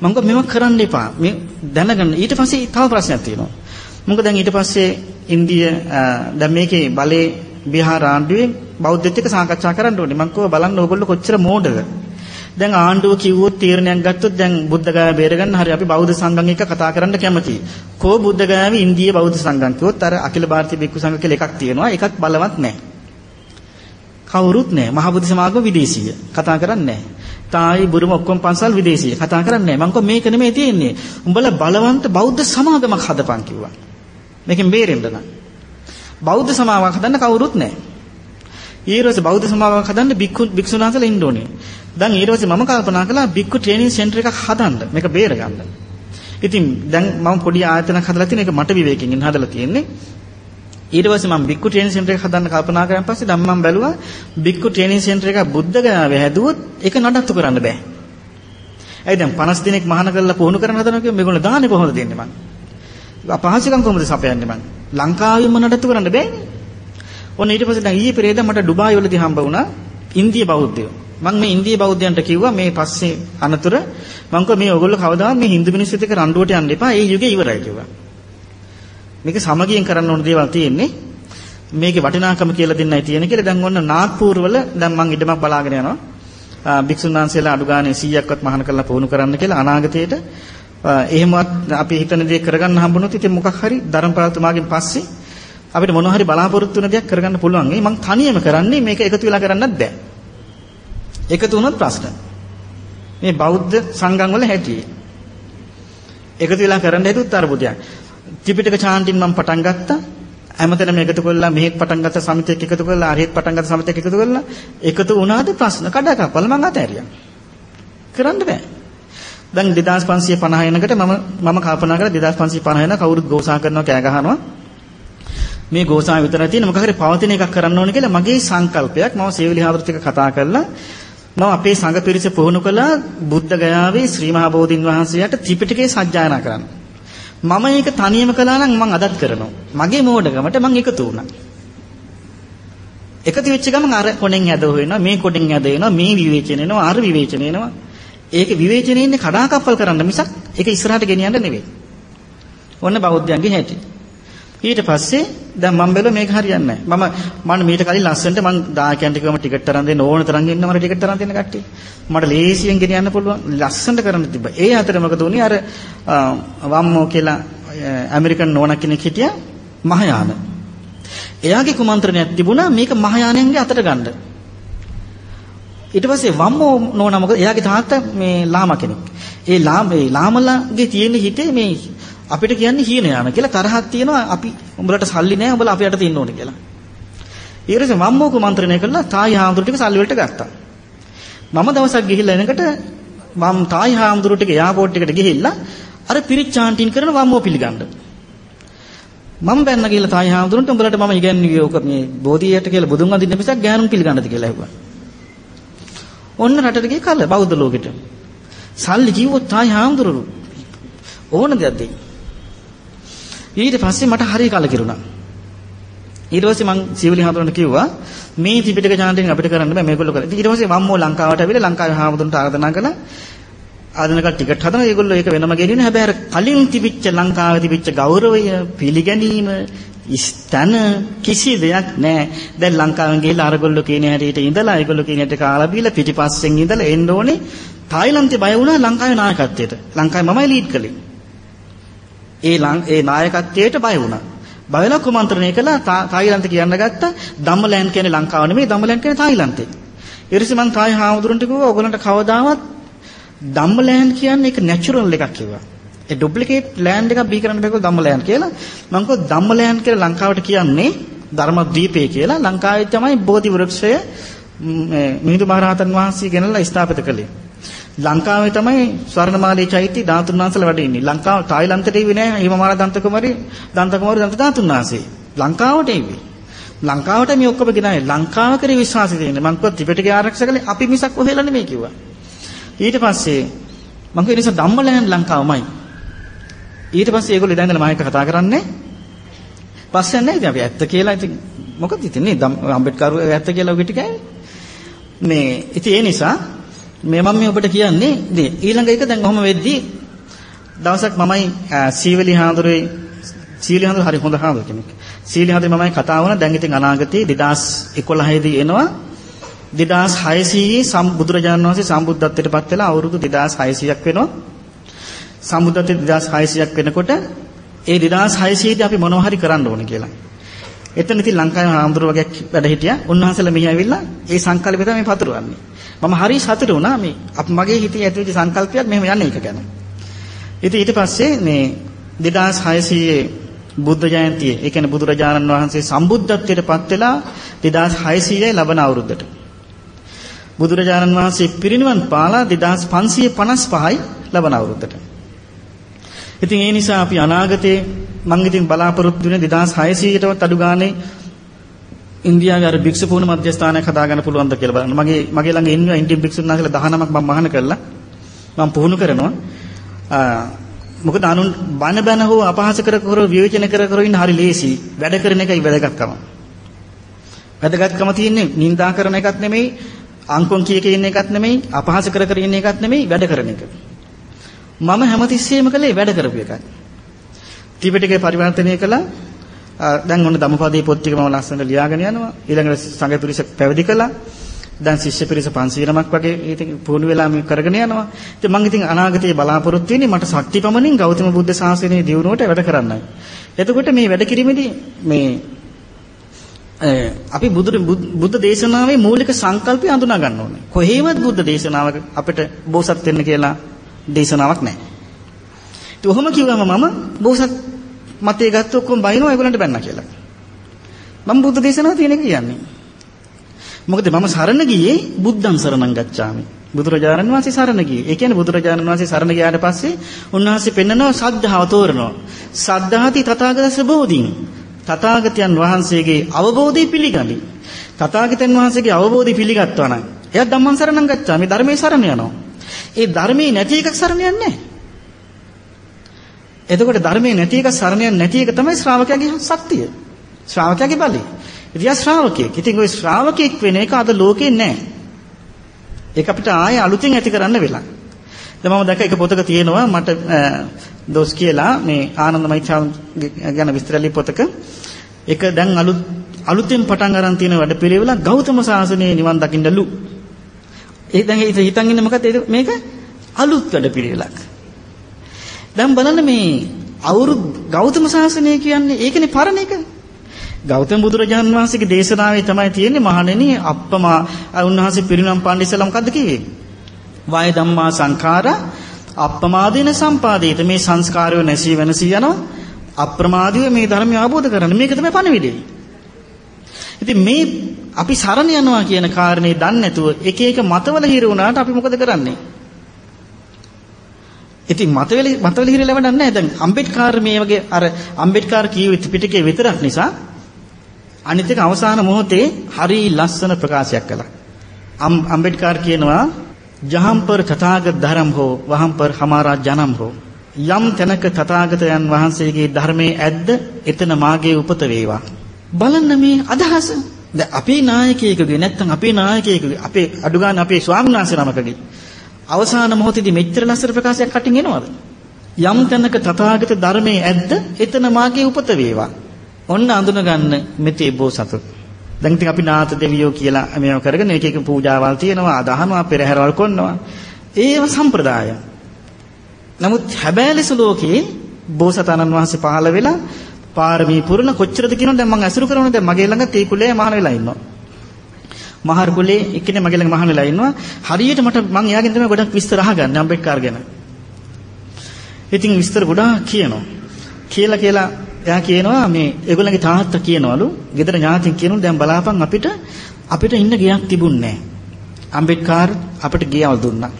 මම කිව්වා මේක කරන්න එපා. මේ දැනගන්න. ඊට පස්සේ තව ප්‍රශ්නයක් තියෙනවා. මොකද දැන් ඊට පස්සේ ඉන්දිය දැන් මේකේ බලේ බිහාර ආණ්ඩුවේ බෞද්ධත් එක්ක සාකච්ඡා කරන්න ඕනේ. මම කිව්වා බලන්න ඕගොල්ලෝ කොච්චර මෝඩද. දැන් ආණ්ඩුව කිව්වොත් තීරණයක් ගත්තොත් දැන් බුද්ධ ගාය බේරගන්න හරි අපි බෞද්ධ සංඝම් එක්ක කතා කරන්න කැමතියි. කෝ බුද්ධ ගායාවේ ඉන්දිය බෞද්ධ සංඝම් කිව්වොත් අර අකිල ಭಾರತೀಯ බික්කු සංඝ කියලා එකක් තියෙනවා. එකක් බලවත් නැහැ. කවුරුත් නැහැ. මහ බුද්ධ සමාගම විදේශීය. කතා කරන්නේ නැහැ. තායි බුරුම ඔක්කොම පන්සල් විදේශීය. කතා කරන්නේ නැහැ. මං කිව්වා මේක නෙමෙයි තියෙන්නේ. උඹලා බලවන්ත බෞද්ධ සමාගමක් හදපන් කිව්වා. මේකෙන් බේරෙන්න නම්. බෞද්ධ සමාගමක් හදන්න කවුරුත් නැහැ. ඊළඟට බෞද්ධ සමාගමක් හදන්න බික්කු භික්ෂුණාන්සලා ඉන්න ඕනේ. දැන් ඊට මම කල්පනා කළා බික්කු ට්‍රේනින් සෙන්ටර් එකක් හදන්න. මේක බේර ගන්න. ඉතින් දැන් මම පොඩි ආයතනයක් හදලා තියෙන එක මට විවේකයෙන් ඉන්න හදලා තියෙන්නේ. ඊට පස්සේ මම බික්කු ට්‍රේනින් සෙන්ටර් එක හදන්න කල්පනා කරන් පස්සේ දැන් මම බැලුවා බික්කු ට්‍රේනින් සෙන්ටර් එක බුද්ධ ගයාවේ හැදුවොත් ඒක නඩත්තු කරන්න බෑ. ඇයි දැන් 50 දිනක් මහාන කරලා පුහුණු කරන්න හදනවා කියන්නේ මේගොල්ලෝ දාන්නේ කොහොමද දෙන්නේ මං? අපහාසිකම් කොහොමද සපයන්නේ මං? ලංකාවෙම නඩත්තු කරන්න බෑනේ. ඔන්න ඊට පස්සේ දැන් ඊයේ පෙරේද මට ඩුබායි වලදී හම්බ වුණා ඉන්දිය බෞද්ධයෝ. මම මේ ඉන්දිය බෞද්ධයන්ට කිව්වා මේ පස්සේ අනතුර මම කිව්වා මේ ඔයගොල්ලෝ කවදාවත් මේ හින්දු මිනිස්සුත් එක්ක රණ්ඩුවට යන්න එපා. ඒ යුගය ඉවරයි කිව්වා. මේක සමගියෙන් කරන්න ඕන දේවල් තියෙන්නේ. මේකේ වටිනාකම කියලා දෙන්නයි තියෙන කියලා දැන් ඔන්න නාග්පුර වල දැන් මම ඉඩමක් බලාගෙන යනවා. භික්ෂුන් වහන්සේලා අඩු ගානේ 100ක්වත් මහාන කරලා පුහුණු කරන්න කියලා අනාගතයේට එහෙමවත් අපි හිතන දේ කරගන්න හම්බුනොත් ඉතින් මොකක් හරි ධර්මපාලතුමාගෙන් පස්සේ අපිට මොනවා හරි බලාපොරොත්තු වෙන දෙයක් කරගන්න පුළුවන්. ඒ මං තනියම කරන්නේ මේක එකතු වෙලා කරන්නත් බෑ. එකතු වුණොත් ප්‍රශ්න. මේ බෞද්ධ සංඝම් වල හැටි. එකතු වෙලා කරන්න හේතුත් අරුබුදයක්. ත්‍රිපිටක චාන්ටින් මම පටන් ගත්තා. හැමතැනම එකතු කරලා මෙහෙත් පටන් ගත්ත සමිතියක් එකතු කරලා අරහෙත් පටන් ගත්ත සමිතියක් එකතු කරලා එකතු වුණාද ප්‍රශ්න කඩකප්පල මං අතෑරියා. කරන්න බෑ. දැන් 2550 එනකට මම මම කල්පනා කරලා 2550 එන කවුරුත් ගෝසා කරනවා කෑ ගහනවා. මේ ගෝසා විතරයි තියෙන මොකක් හරි පවතින එකක් කරන්න ඕනේ කියලා මගේ සංකල්පයක් මම සේවලි හාමුදුරුවෝ ටික කතා කරලා මම අපේ සංඝ පිරිස පුහුණු කළා බුද්ධ ගයාවේ ශ්‍රී මහා බෝධින් වහන්සේට ත්‍රිපිටකය සජ්ජායනා කරන්න. මම ඒක තනියම කළා නම් මම අදත් කරනවා. මගේ මෝඩකමට මම එකතු වුණා. එකතු වෙච්ච ගමන් අර කොණෙන් හැදව වෙනවා මේ කොණෙන් හැද වෙනවා මේ විවේචන එනවා අර විවේචන එනවා. ඒක විවේචනේ ඉන්නේ කඩාකප්පල් කරන්න මිසක් ඒක ඉස්සරහට ගෙනියන්න නෙවෙයි. ඔන්න බෞද්ධයන්ගේ හැටි. ඊට පස්සේ දැන් මම බැලුවා මේක හරියන්නේ නැහැ. මම මම මීට කලින් ලස්සනට මම දායකයන්ට කිව්වම ටිකට් තරන් දෙන්න ඕන තරම් ඉන්න මට ටිකට් තරන් දෙන්න කට්ටිය. මට ලේසියෙන් ගෙනියන්න පුළුවන්. ලස්සනට කරන්න තිබ්බා. ඒ අතර මොකද උනේ අර වම්මෝ කියලා ඇමරිකන් නෝනා කෙනෙක් හිටියා මහයාන. එයාගේ කුමන්ත්‍රණයක් තිබුණා මේක මහයානයන්ගේ අතට ගන්න. ඊට පස්සේ වම්මෝ නෝනා මොකද එයාගේ තාත්තා මේ ලාම කෙනෙක්. ඒ ලාම ඒ ලාමලාගේ තියෙන හිතේ මේ අපිට කියන්නේ හීන යාන කියලා තරහක් තියෙනවා අපි උඹලට සල්ලි නැහැ උඹලා අපි යට තින්න ඕනේ කියලා. ඊට පස්සේ මම මොකු මන්ත්‍රණය කළා තායි හාමුදුරු ටික සල්ලි වලට ගත්තා. මම දවසක් ගිහිල්ලා එනකොට මම තායි හාමුදුරු ටික එයාපෝට් එකට ගිහිල්ලා අර පිරිච්චාන්ටින් කරන වම්මෝ පිළිගන්න. මම බැන්න ගිහිල්ලා තායි හාමුදුරන්ට උඹලට මම ඉගැන්නුවේ ඕක මේ බෝධියට කියලා බුදුන් වඳින්න මිසක් ගෑනුන් පිළිගන්නද කියලා ඇහුවා. ඔන්න රටට ගිහ කල බෞද්ධ ලෝකෙට. සල්ලි කිව්වොත් තායි හාමුදුරු ඕන දෙයක් දෙයි. ඊට පස්සේ මට හරි කලකිරුණා. ඊට පස්සේ මං සිවිලි හාමුදුරන්ට කිව්වා මේ ත්‍රිපිටක ඥානයෙන් අපිට කරන්න බෑ මේගොල්ලෝ කරා. ඊට පස්සේ මම මෝ ලංකාවට ඇවිල්ලා ලංකාවේ හාමුදුරන්ට ආරාධනා කළා. ආධුනික ටිකට් හදන ඒගොල්ලෝ ඒක වෙනම ගෙනියන හැබැයි අර කලින් තිබිච්ච ලංකාවේ තිබිච්ච ගෞරවය පිළිගැනීම ස්තන කිසි දෙයක් නැහැ. දැන් ලංකාවෙන් ගිහිල්ලා අරගොල්ලෝ කියන හැටියට ඉඳලා ඒගොල්ලෝ කියන හැටියට කාලා බීලා පිටිපස්සෙන් ඉඳලා එන්න ඕනේ. තායිලන්තේ බය වුණා ලංකාවේ නායකත්වයට. ලංකාවේ මමයි ලීඩ් කළේ. ඒ ඒ නායකත්වයට බය වුණා. බයලා කුමන්ත්‍රණය කළා තායිලන්ත කියන්න ගත්ත දම්මලෑන් කියන්නේ ලංකාව නෙමෙයි දම්මලෑන් කියන්නේ තායිලන්තේ. ඊටසේ මං තායි හාමුදුරන්ට කිව්වා ඔයගලන්ට කවදාවත් දම්මලෑන් කියන්නේ ඒක නැචරල් එකක් කිව්වා. ඒ ඩුප්ලිකේට් ලෑන්ඩ් එකක් බී කරන්න බැකෝ දම්මලෑන් කියලා. මං කිව්වා දම්මලෑන් කියලා ලංකාවට කියන්නේ ධර්මද්වීපය කියලා. ලංකාවේ තමයි බෝධි වෘක්ෂය මිහිඳු මහරහතන් වහන්සේ ගෙනල්ලා ස්ථාපිත කළේ. ලංකාවේ තමයි ස්වර්ණමාලී චෛත්‍ය ධාතුන් වහන්සේලා වැඩ ඉන්නේ. ලංකාව තායිලන්තේ ඉවි නෑ හිමමාල දන්ත කුමාරි දන්ත කුමාරි දන්ත ධාතුන් වහන්සේ. ලංකාවට ඉවි. ලංකාවට මේ ඔක්කොම ගෙනාවේ ලංකාව කරේ විශ්වාසය තියෙන්නේ. මං කිව්වා ත්‍රිපිටකය ආරක්ෂකලේ අපි මිසක් ඔහෙලා නෙමෙයි කිව්වා. ඊට පස්සේ මං කිව්වා නිසා ධම්මලයන් ලංකාවමයි. ඊට පස්සේ ඒගොල්ලෝ ඉඳන් ඉඳලා මම එක්ක කතා කරන්නේ. පස්සේ නැහැ ඉතින් අපි ඇත්ත කියලා ඉතින් මොකද ඉතින් නේ අම්බෙඩ්කර් ඇත්ත කියලා ඔය ටික මේ ඉතින් ඒ නිසා මේ මම මේ ඔබට කියන්නේ නේ ඊළඟ එක දැන් ඔහම වෙද්දී දවසක් මමයි සීවලි හාමුදුරුවේ සීලි හාමුදුරුවෝ හරි හොඳ හාමුදුරුව කෙනෙක්. සීලි හාමුදුරුවෝ මමයි කතා වුණා දැන් ඉතින් අනාගතේ 2011 දී එනවා 2600 සම්බුදුරජාණන් වහන්සේ සම්බුද්ධත්වයට පත් වෙලා අවුරුදු 2600ක් වෙනවා. සම්බුද්ධත්වයට 2600ක් වෙනකොට ඒ 2600 දී අපි මොනව හරි කරන්න ඕනේ කියලා. එතන ඉතින් ලංකාවේ හාමුදුරුවෝ වගේ වැඩ හිටියා. උන්වහන්සේලා මෙහි ඇවිල්ලා ඒ සංකල්පය තමයි පතුරවන්නේ. මම හරි සතුටු වුණා මේ මගේ හිතේ ඇතිවෙච්ච සංකල්පයක් මෙහෙම යන්නේ එක ගැන. ඉතින් ඊට පස්සේ මේ 2600 බුද්ධ ජයන්තිය, ඒ කියන්නේ බුදුරජාණන් වහන්සේ සම්බුද්ධත්වයට පත් වෙලා 2600යි ලබන අවුරුද්දට. බුදුරජාණන් වහන්සේ පිරිනිවන් පාලා 2555යි ලබන අවුරුද්දට. ඉතින් ඒ නිසා අපි අනාගතේ මම ඉතින් බලාපොරොත්තු වෙන 2600ටවත් අඩු ගානේ ඉන්දියාවේ අර භික්ෂු පුහුණු මධ්‍යස්ථානයක් හදාගන්න පුළුවන්ද කියලා බලන්න. මගේ මගේ ළඟ ඉන්නවා ඉන්දියන් භික්ෂුන් වහන්සේලා 19ක් මම මහාන කරලා මම පුහුණු කරනවා. මොකද අනුන් බන බන හෝ අපහාස කර කර විවේචන කර කර ඉන්න හරි ලේසි. වැඩ කරන එකයි වැදගත්කම. වැදගත්කම තියෙන්නේ නිඳා කරන එකක් නෙමෙයි, අංකොන් කිය කිය ඉන්න එකක් නෙමෙයි, අපහාස කර කර ඉන්න එකක් නෙමෙයි, වැඩ කරන එක. මම හැමතිස්සෙම කළේ වැඩ කරපු එකයි. ත්‍රිපිටකය පරිවර්තනය කළා දැන් ඔන්න ධම්මපදයේ පොත් ටික මම ලස්සනට ලියාගෙන යනවා. ඊළඟට සංඝ පිරිස පැවිදි කළා. දැන් ශිෂ්‍ය පිරිස 500 නමක් වගේ ඉතින් පුහුණු වෙලා මේ කරගෙන යනවා. ඉතින් මම ඉතින් අනාගතයේ බලාපොරොත්තු වෙන්නේ මට ශක්ති පමණින් ගෞතම බුද්ධ ශාසනයේ දියුණුවට වැඩ කරන්නයි. එතකොට මේ වැඩ කිරීමේදී මේ අපි බුදු බුද්ධ දේශනාවේ මූලික සංකල්පය අඳුනා ගන්න ඕනේ. කොහේවත් බුද්ධ දේශනාවක අපිට බෝසත් වෙන්න කියලා දේශනාවක් නැහැ. ඉතින් ඔහොම කිව්වම මම බෝසත් මතය ගත්ත ඔක්කොම බයිනවා ඒගොල්ලන්ට බැන්නා කියලා. මම බුද්ධ දේශනාව තියෙන එක කියන්නේ. මොකද මම සරණ ගියේ බුද්ධං සරණං ගච්ඡාමි. බුදුරජාණන් වහන්සේ සරණ ගියේ. ඒ කියන්නේ බුදුරජාණන් වහන්සේ සරණ ගියාට පස්සේ උන්වහන්සේ පෙන්නනවා සද්ධාව තෝරනවා. සද්ධාති තථාගතස්ස බෝධින්. තථාගතයන් වහන්සේගේ අවබෝධය පිළිගනි. තථාගතයන් වහන්සේගේ අවබෝධය පිළිගත්තා නම් එයා ධම්මං සරණං ගච්ඡා. මේ ධර්මයේ සරණ යනවා. ඒ ධර්මයේ නැති එකක් සරණ යන්නේ නැහැ. එතකොට ධර්මයේ නැති එක සරණ යන්නේ නැති එක තමයි ශ්‍රාවකයාගේ ශක්තිය. ශ්‍රාවකයාගේ බලය. ඉතින් ශ්‍රාවකයෙක්. ඉතින් ওই ශ්‍රාවකෙක් වෙන එක අද ලෝකේ නැහැ. ඒක අපිට ආයෙ අලුතෙන් ඇති කරන්න වෙලා. දැන් මම දැක්ක එක පොතක තියෙනවා මට දොස් කියලා මේ ආනන්දමයි ගැන විස්තර පොතක ඒක දැන් අලුත් අලුතෙන් පටන් අරන් තියෙන වැඩපිළිවෙල ගෞතම සාසනයේ නිවන් දකින්නලු. ඒ දැන් හිතන් ඉන්නේ මොකද මේක අලුත් වැඩපිළිවෙලක්. දැන් බලන්න මේ අවුරුදු ගෞතම සාසනය කියන්නේ ඒකනේ පරණ එක. ගෞතම බුදුරජාන් වහන්සේගේ දේශනාවේ තමයි තියෙන්නේ මහණෙනි අප්පමා උන්වහන්සේ පිරිනම් පාණ්ඩ ඉස්සලා මොකද්ද කිව්වේ? වාය ධම්මා සංඛාරා අප්පමාදේන සම්පාදේත මේ සංස්කාරය නැසී වෙනසී යනවා අප්‍රමාදීව මේ ධර්මය අවබෝධ කරගන්න මේක තමයි පණවිඩේ. ඉතින් මේ අපි සරණ යනවා කියන කාරණේ දන්නේ නැතුව එක එක මතවල හිර වුණාට අපි මොකද කරන්නේ? ඉතින් මතවල මතවල හිරෙලා වැඩක් නැහැ. දැන් අම්බෙඩ්කාර් මේ වගේ අර අම්බෙඩ්කාර් කියු පිටකේ විතරක් නිසා අනිත් එක අවසාන මොහොතේ හරි ලස්සන ප්‍රකාශයක් කළා. අම්බෙඩ්කාර් කියනවා ජහම් પર තථාගත ධර්ම හෝ වහම් પર හමාරා ජනම් හෝ යම් තැනක තථාගතයන් වහන්සේගේ ධර්මයේ ඇද්ද එතන මාගේ උපත වේවා බලන්න මේ අදහස දැන් අපේ නායකයෙකුගේ නැත්නම් අපේ නායකයෙකුගේ අපේ අඩුගාන අපේ ස්වාමීන් වහන්සේ නමකගේ අවසාන මොහොතේදී මෙච්චර ලස්සන ප්‍රකාශයක් කටින් එනවද? යම් තැනක තථාගත ධර්මයේ ඇද්ද එතන මාගේ උපත වේවා. ඔන්න අඳුන ගන්න මෙතේ බෝසතු. දැන් ඉතින් අපි නාත දෙවියෝ කියලා මේව කරගෙන එක එක පූජාවල් තියෙනවා, අදහනවා, පෙරහැරවල් කරනවා. ඒව සම්ප්‍රදාය. නමුත් හැබෑලෙස ලෝකේ බෝසතාණන් වහන්සේ පහළ වෙලා පාරමී පුරන කොච්චරද කියනවද දැන් මම අසුරු කරනවා දැන් මගේ ළඟ තේ කුලේ මහාන වෙලා ඉන්නවා. මහර් කුලේ එක්කෙනෙක් මගේ ළඟ මහාන වෙලා ඉන්නවා. හරියට මට මම එයාගෙන් තමයි ගොඩක් විස්තර අහගන්නේ අම්බෙඩ්කර් ගැන. ඉතින් විස්තර ගොඩාක් කියනවා. කියලා කියලා එයා කියනවා මේ ඒගොල්ලන්ගේ තාත්තා කියනවලු ගෙදර ඥාතින් කියනවලු දැන් බලාපන් අපිට අපිට ඉන්න ගයක් තිබුණේ නැහැ. අම්බෙඩ්කර් අපිට ගෙයවල් දුන්නා.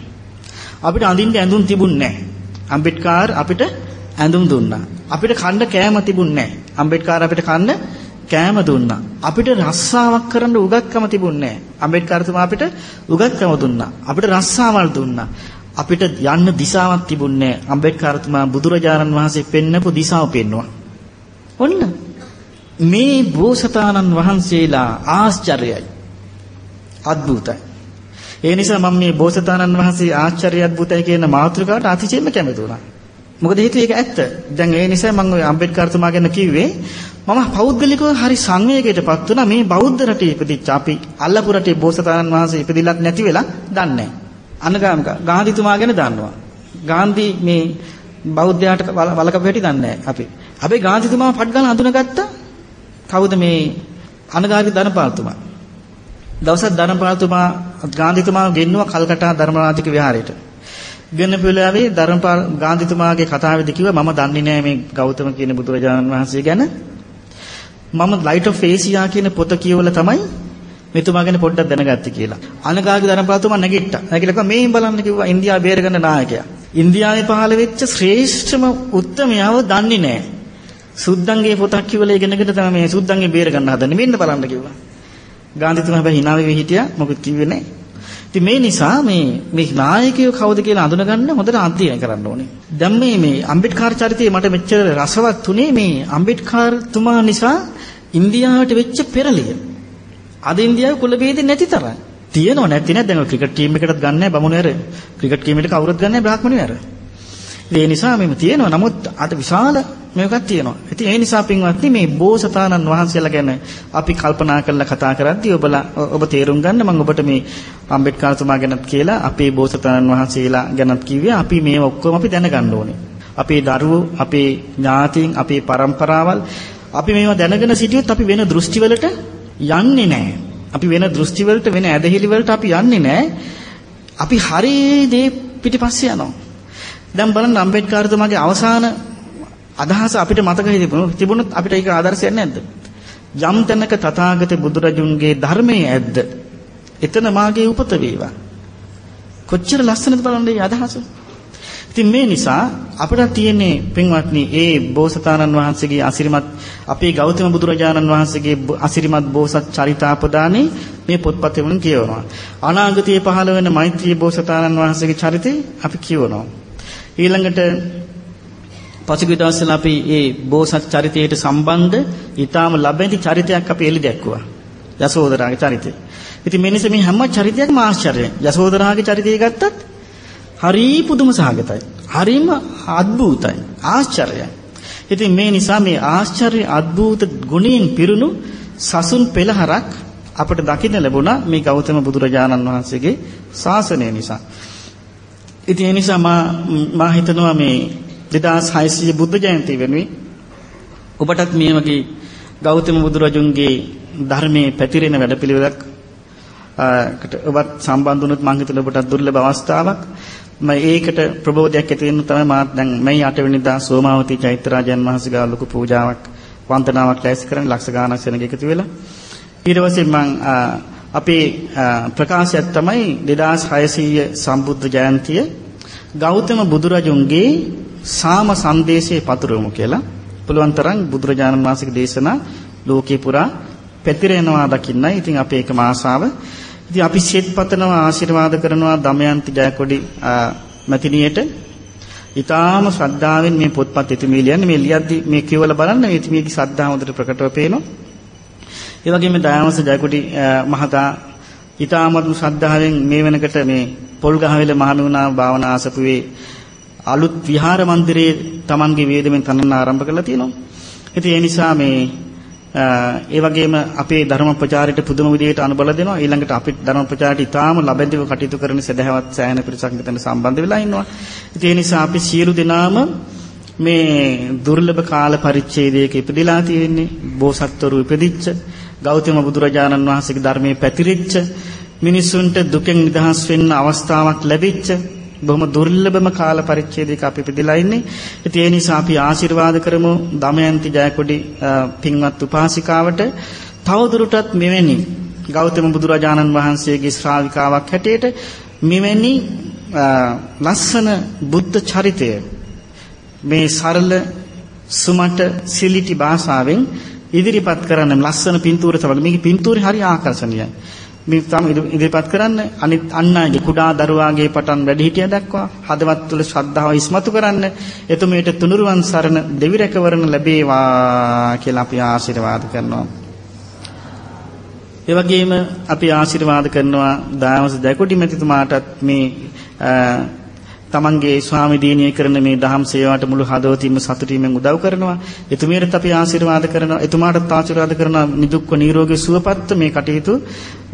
අපිට අඳින්න ඇඳුම් තිබුණේ නැහැ. අම්බෙඩ්කර් අපිට ඇඳුම් දුන්නා. අපිට කන්න කෑම තිබුණේ නැහැ. අම්බෙඩ්කර් අපිට කන්න කෑම දුන්නා. අපිට රස්සාවක් කරන්න උගක්කම තිබුණේ නැහැ. අම්බේඩ්කර්තුමා අපිට උගක්කම දුන්නා. අපිට රස්සාවල් දුන්නා. අපිට යන්න දිශාවක් තිබුණේ නැහැ. අම්බේඩ්කර්තුමා බුදුරජාණන් වහන්සේ පෙන්නපු දිශාව පෙන්නවා. ඔන්න මේ බෝසතාණන් වහන්සේලා ආශ්චර්යයි. අద్භූතයි. ඒ නිසා මම මේ බෝසතාණන් වහන්සේ ආශ්චර්ය අద్භූතයි කියන මාතෘකාවට අතිශයින්ම කැමති වුණා. මොකද හේතුව ඒක ඇත්ත. දැන් ඒ නිසා මම ওই අම්බේඩ්කර්තුමා ගැන කිව්වේ මම පෞද්ගලිකව හරි සංවේගයකටපත් වුණා මේ බෞද්ධ රටේ ඉපදිච්ච අපි අල්ලපු රටේ බෝසතාණන් වහන්සේ ඉපදිලත් නැති වෙලා දන්නේ අනගාමික ගාන්ධිතුමා ගැන දන්නවා. ගාන්ධි මේ බෞද්ධයාට වලකපු හැටි දන්නේ අපි. හැබැයි ගාන්ධිතුමා පඩ්ගල අඳුනගත්තා කවුද මේ අනගාරික ධනපාලතුමා. දවසක් ධනපාලතුමා ගාන්ධිතුමා ගෙන්නුවා කල්කටා ධර්මරාජික විහාරයට. ගෙන්නපු වෙලාවේ ධර්මපාල ගාන්ධිතුමාගේ කතාවේදී කිව්වා මම දන්නේ නෑ මේ ගෞතම කියන බුදුරජාණන් වහන්සේ ගැන. මම ලයිට් ඔෆ් ඒසියා කියන පොත කියවලා තමයි මෙතුමා ගැන පොඩ්ඩක් දැනගත්තේ කියලා. අනගාගේ ධර්මපාලතුමා නැගිට්ටා. නැගිටලා මේ බලන්න කිව්වා ඉන්දියාව බේරගන්න නායකයා. ඉන්දියාවේ පහළ වෙච්ච ශ්‍රේෂ්ඨම උත්තමයව දන්නේ නෑ. සුද්දන්ගේ පොතක් කිව්වල ඉගෙනගෙන තමයි මේ සුද්දන්ගේ බේර ගන්න හදන්නේ. මෙන්න බලන්න කිව්වා. ගාන්ධිතුමා හැබැයි hina වෙවි හිටියා. මොකද කිව්වේ නැහැ. ඉතින් මේ නිසා මේ මේ නායකයෝ කවුද කියලා අඳුනගන්න හොඳට අධ්‍යයනය කරන්න ඕනේ. දැන් මේ මේ අම්බෙඩ්කර් චරිතය මට මෙච්චර රසවත් උනේ මේ අම්බෙඩ්කර් තුමා නිසා ඉන්දියාවට වෙච්ච පෙරලිය. අද ඉන්දියාවේ කුල ભેදෙ නැති තරම්. තියෙනව නැති නේද දැන් ක්‍රිකට් ටීම් එකකටත් ගන්න නැහැ බමුණු ඇර. ක්‍රිකට් ටීම් එකට කවුරුත් ගන්න නැහැ බ්‍රාහ්මණයෝ ඇර. ඒ නිසා මේව තියෙනවා. නමුත් අද විශාල මේකක් තියෙනවා. ඉතින් ඒ නිසා පින්වත්නි මේ බෝසතාණන් වහන්සේලා ගැන අපි කල්පනා කරලා කතා කරද්දී ඔබලා ඔබ තේරුම් ගන්න මම ඔබට මේ අම්බෙඩ්කර්තුමා ගැනත් කියලා අපේ බෝසතාණන් වහන්සේලා ගැනත් කිව්වේ අපි මේ ඔක්කොම අපි දැනගන්න ඕනේ. අපේ දරුවෝ, අපේ ඥාතීන්, අපේ પરම්පරාවල් අපි මේවා දැනගෙන සිටියොත් අපි වෙන දෘෂ්ටිවලට යන්නේ නැහැ. අපි වෙන දෘෂ්ටි වලට වෙන ඇදහිලි වලට අපි යන්නේ නැහැ. අපි හරි දේ පිටිපස්සේ යනවා. දැන් බලන්න අම්බේඩ්කර්තුමාගේ අවසාන අදහස අපිට මතක තිබුණොත් අපිට ඒක ආදර්ශයක් නැද්ද? යම් තැනක තථාගත බුදුරජුන්ගේ ධර්මයේ ඇද්ද? එතන මාගේ උපත වේවා. කොච්චර ලස්සනද බලන්න මේ අදහස. ඉතින් මේ නිසා අපිට තියෙන්නේ පින්වත්නි ඒ බෝසතාණන් වහන්සේගේ අසිරිමත් අපේ ගෞතම බුදුරජාණන් වහන්සේගේ අසිරිමත් බෝසත් චරිතාපදානේ මේ පොත්පතේ වලින් කියවනවා. අනාගතයේ පහළ වෙන මෛත්‍රී බෝසතාණන් වහන්සේගේ චරිතේ අපි කියවනවා. ඊළඟට පසුගිය දවස්වල අපි මේ බෝසත් චරිතයට සම්බන්ධ ඊටාම ලැබෙති චරිතයක් අපි එලි දැක්කුවා. යසෝදරාගේ චරිතය. ඉතින් මේ නිසා මේ හැම චරිතයක්ම ආශ්චර්යයි. යසෝදරාගේ චරිතය ගත්තත් හරි පුදුම සහගතයි. හරිම අద్භූතයි. ආශ්චර්යයි. ඉතින් මේ නිසා මේ ආශ්චර්ය අద్භූත ගුණයෙන් පිරුණු සසුන් පෙළහරක් අපට දකින්න ලැබුණා මේ ගෞතම බුදුරජාණන් වහන්සේගේ ශාසනය නිසා. ඉතින් ඒ නිසා මා මා හිතනවා මේ 2600 බුද්ධ ජයන්තිය වෙනුවෙන් ඔබටත් මේ වගේ ගෞතම බුදුරජුන්ගේ ධර්මයේ පැතිරෙන වැඩපිළිවෙලක් කට ඔබත් සම්බන්ධ වුණොත් මම හිතන ඔබට දුර්ලභ අවස්ථාවක්. මම ඒකට ප්‍රබෝධයක් ඇති වෙන තමයි මා දැන් මේ 8 වෙනිදා සෝමාවතී චෛත්‍යරාජයන් වහන්සේ ගාව ලොකු පූජාවක් වන්දනාවක් ලෑස්ති කරන්න ලක්ෂ ගාණක් සෙනග එකතු වෙලා. ඊට පස්සේ මම අපේ ප්‍රකාශයක් තමයි 2600 සම්බුද්ධ ජයන්තිය. ගෞතම බුදුරජුන්ගේ සාම සංදේශයේ පතුරවමු කියලා පුළුවන් තරම් බුදුරජාණන් වහන්සේගේ දේශනා ලෝකේ පුරා පැතිරෙනවා දකින්නයි. ඉතින් අපේ එකම ආසාව. ඉතින් අපි සෙත් පතනවා ආශිර්වාද කරනවා දමයන්ති ජයකොඩි මැතිණියට. ඊටාම ශ්‍රද්ධාවෙන් මේ පොත්පත් එතුමිය ලියන්නේ මේ ලියද්දි මේ කියවලා බලන්න මේ එතුමියගේ ශ්‍රද්ධාව හොඳට ප්‍රකටව පේනවා. ඒ වගේම දයාවස ජයකොඩි මහතා ඊටාමත්ම ශ්‍රද්ධාවෙන් මේ වෙනකොට මේ පොල්ගහවෙල මහමෙවුනා භාවනා ආසපුවේ අලුත් විහාර මන්දිරයේ Tamanගේ වේදෙමින් තනන්න ආරම්භ කරලා තියෙනවා. ඉතින් ඒ නිසා මේ ඒ වගේම අපේ ධර්ම ප්‍රචාරයට පුදුම විදිහට අනුබල දෙනවා. ඊළඟට අපේ ධර්ම ප්‍රචාරයට ඉතාම ලබැඳිව කටයුතු කරන සදහවත් සෑහෙන පිරිසක් මෙතන සම්බන්ධ වෙලා ඉන්නවා. ඒ නිසා අපි සියලු දෙනාම මේ දුර්ලභ කාල පරිච්ඡේදයක ඉපදිලා තියෙන්නේ. බෝසත්වරු ඉපදිච්ච, ගෞතම බුදුරජාණන් වහන්සේගේ ධර්මයේ පැතිරිච්ච, මිනිසුන්ට දුකෙන් නිදහස් වෙන්න අවස්ථාවක් ලැබිච්ච බොහොම දුර්ලභම කාල පරිච්ඡේදයක අපි ඉපදලා ඉන්නේ. ඉතින් ඒ නිසා අපි ආශිර්වාද කරමු දමයන්ති ජයකොඩි පින්වත් උපාසිකාවට තවදුරටත් මෙවැනි ගෞතම බුදුරජාණන් වහන්සේගේ ශ්‍රාවිකාවක් හැටියට මෙවැනි ලස්සන බුද්ධ චරිතය මේ සරල සුමට සිලිටි භාෂාවෙන් ඉදිරිපත් කරන්න ලස්සන පින්තූර තමයි. මේකේ පින්තූරේ හරි ආකර්ෂණීයයි. මේ තම ඉදිරිපත් කරන්න අනිත් අන් අයගේ කුඩා දරුවාගේ පටන් වැඩිහිටිය දක්වා හදවත් තුළ ශ්‍රද්ධාව ඉස්මතු කරන්න එතුමියට තුනුරුවන් සරණ දෙවි රැකවරණ ලැබේවා කියලා අපි ආශිර්වාද කරනවා. ඒ වගේම අපි ආශිර්වාද කරනවා දායමස දැකොටි මෙතිතුමාටත් මේ තමන්ගේ ස්වාමි දීනිය කරන මේ දහම් සේවාවට මුළු හදවතින්ම සතුටින්ම උදව් කරනවා. එතුමියට අපි ආශිර්වාද කරනවා. එතුමාටත් ආශිර්වාද කරනවා නිදුක්ව නිරෝගී සුවපත් මේ කටයුතු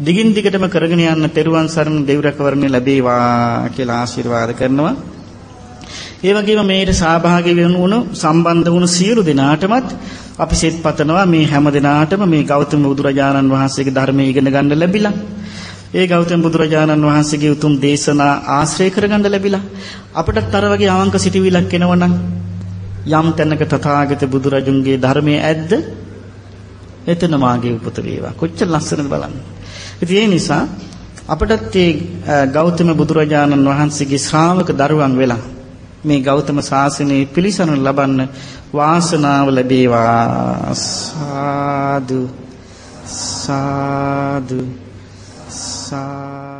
දිගින් දිගටම කරගෙන යන්න තෙරුවන් සරණ දෙව් රැකවරණය ලැබේවා කියලා ආශිර්වාද කරනවා. ඒ වගේම මේට සහභාගී වුණු සම්බන්ධ වුණු සියලු දෙනාටමත් අපි සෙත් පතනවා මේ හැම දිනාටම මේ ගෞතම බුදුරජාණන් වහන්සේගේ ධර්මය ඉගෙන ගන්න ලැබිලා ඒ ගෞතම බුදුරජාණන් වහන්සේගේ උතුම් දේශනා ආශ්‍රය කරගන්න ලැබිලා අපටත් අර වගේ අවංක සිටිවිලක් එනවනම් යම් තැනක තථාගත බුදුරජුන්ගේ ධර්මයේ ඇද්ද? එතන මාගේ උපත වේවා. කොච්චර ලස්සනද බලන්න. ඉතින් ඒ නිසා අපටත් මේ ගෞතම බුදුරජාණන් වහන්සේගේ ශ්‍රාවක දරුවන් වෙලා මේ ගෞතම ශාසනය පිළිසරණ ලබන්න වාසනාව ලැබේවා. සාදු. සාදු. さ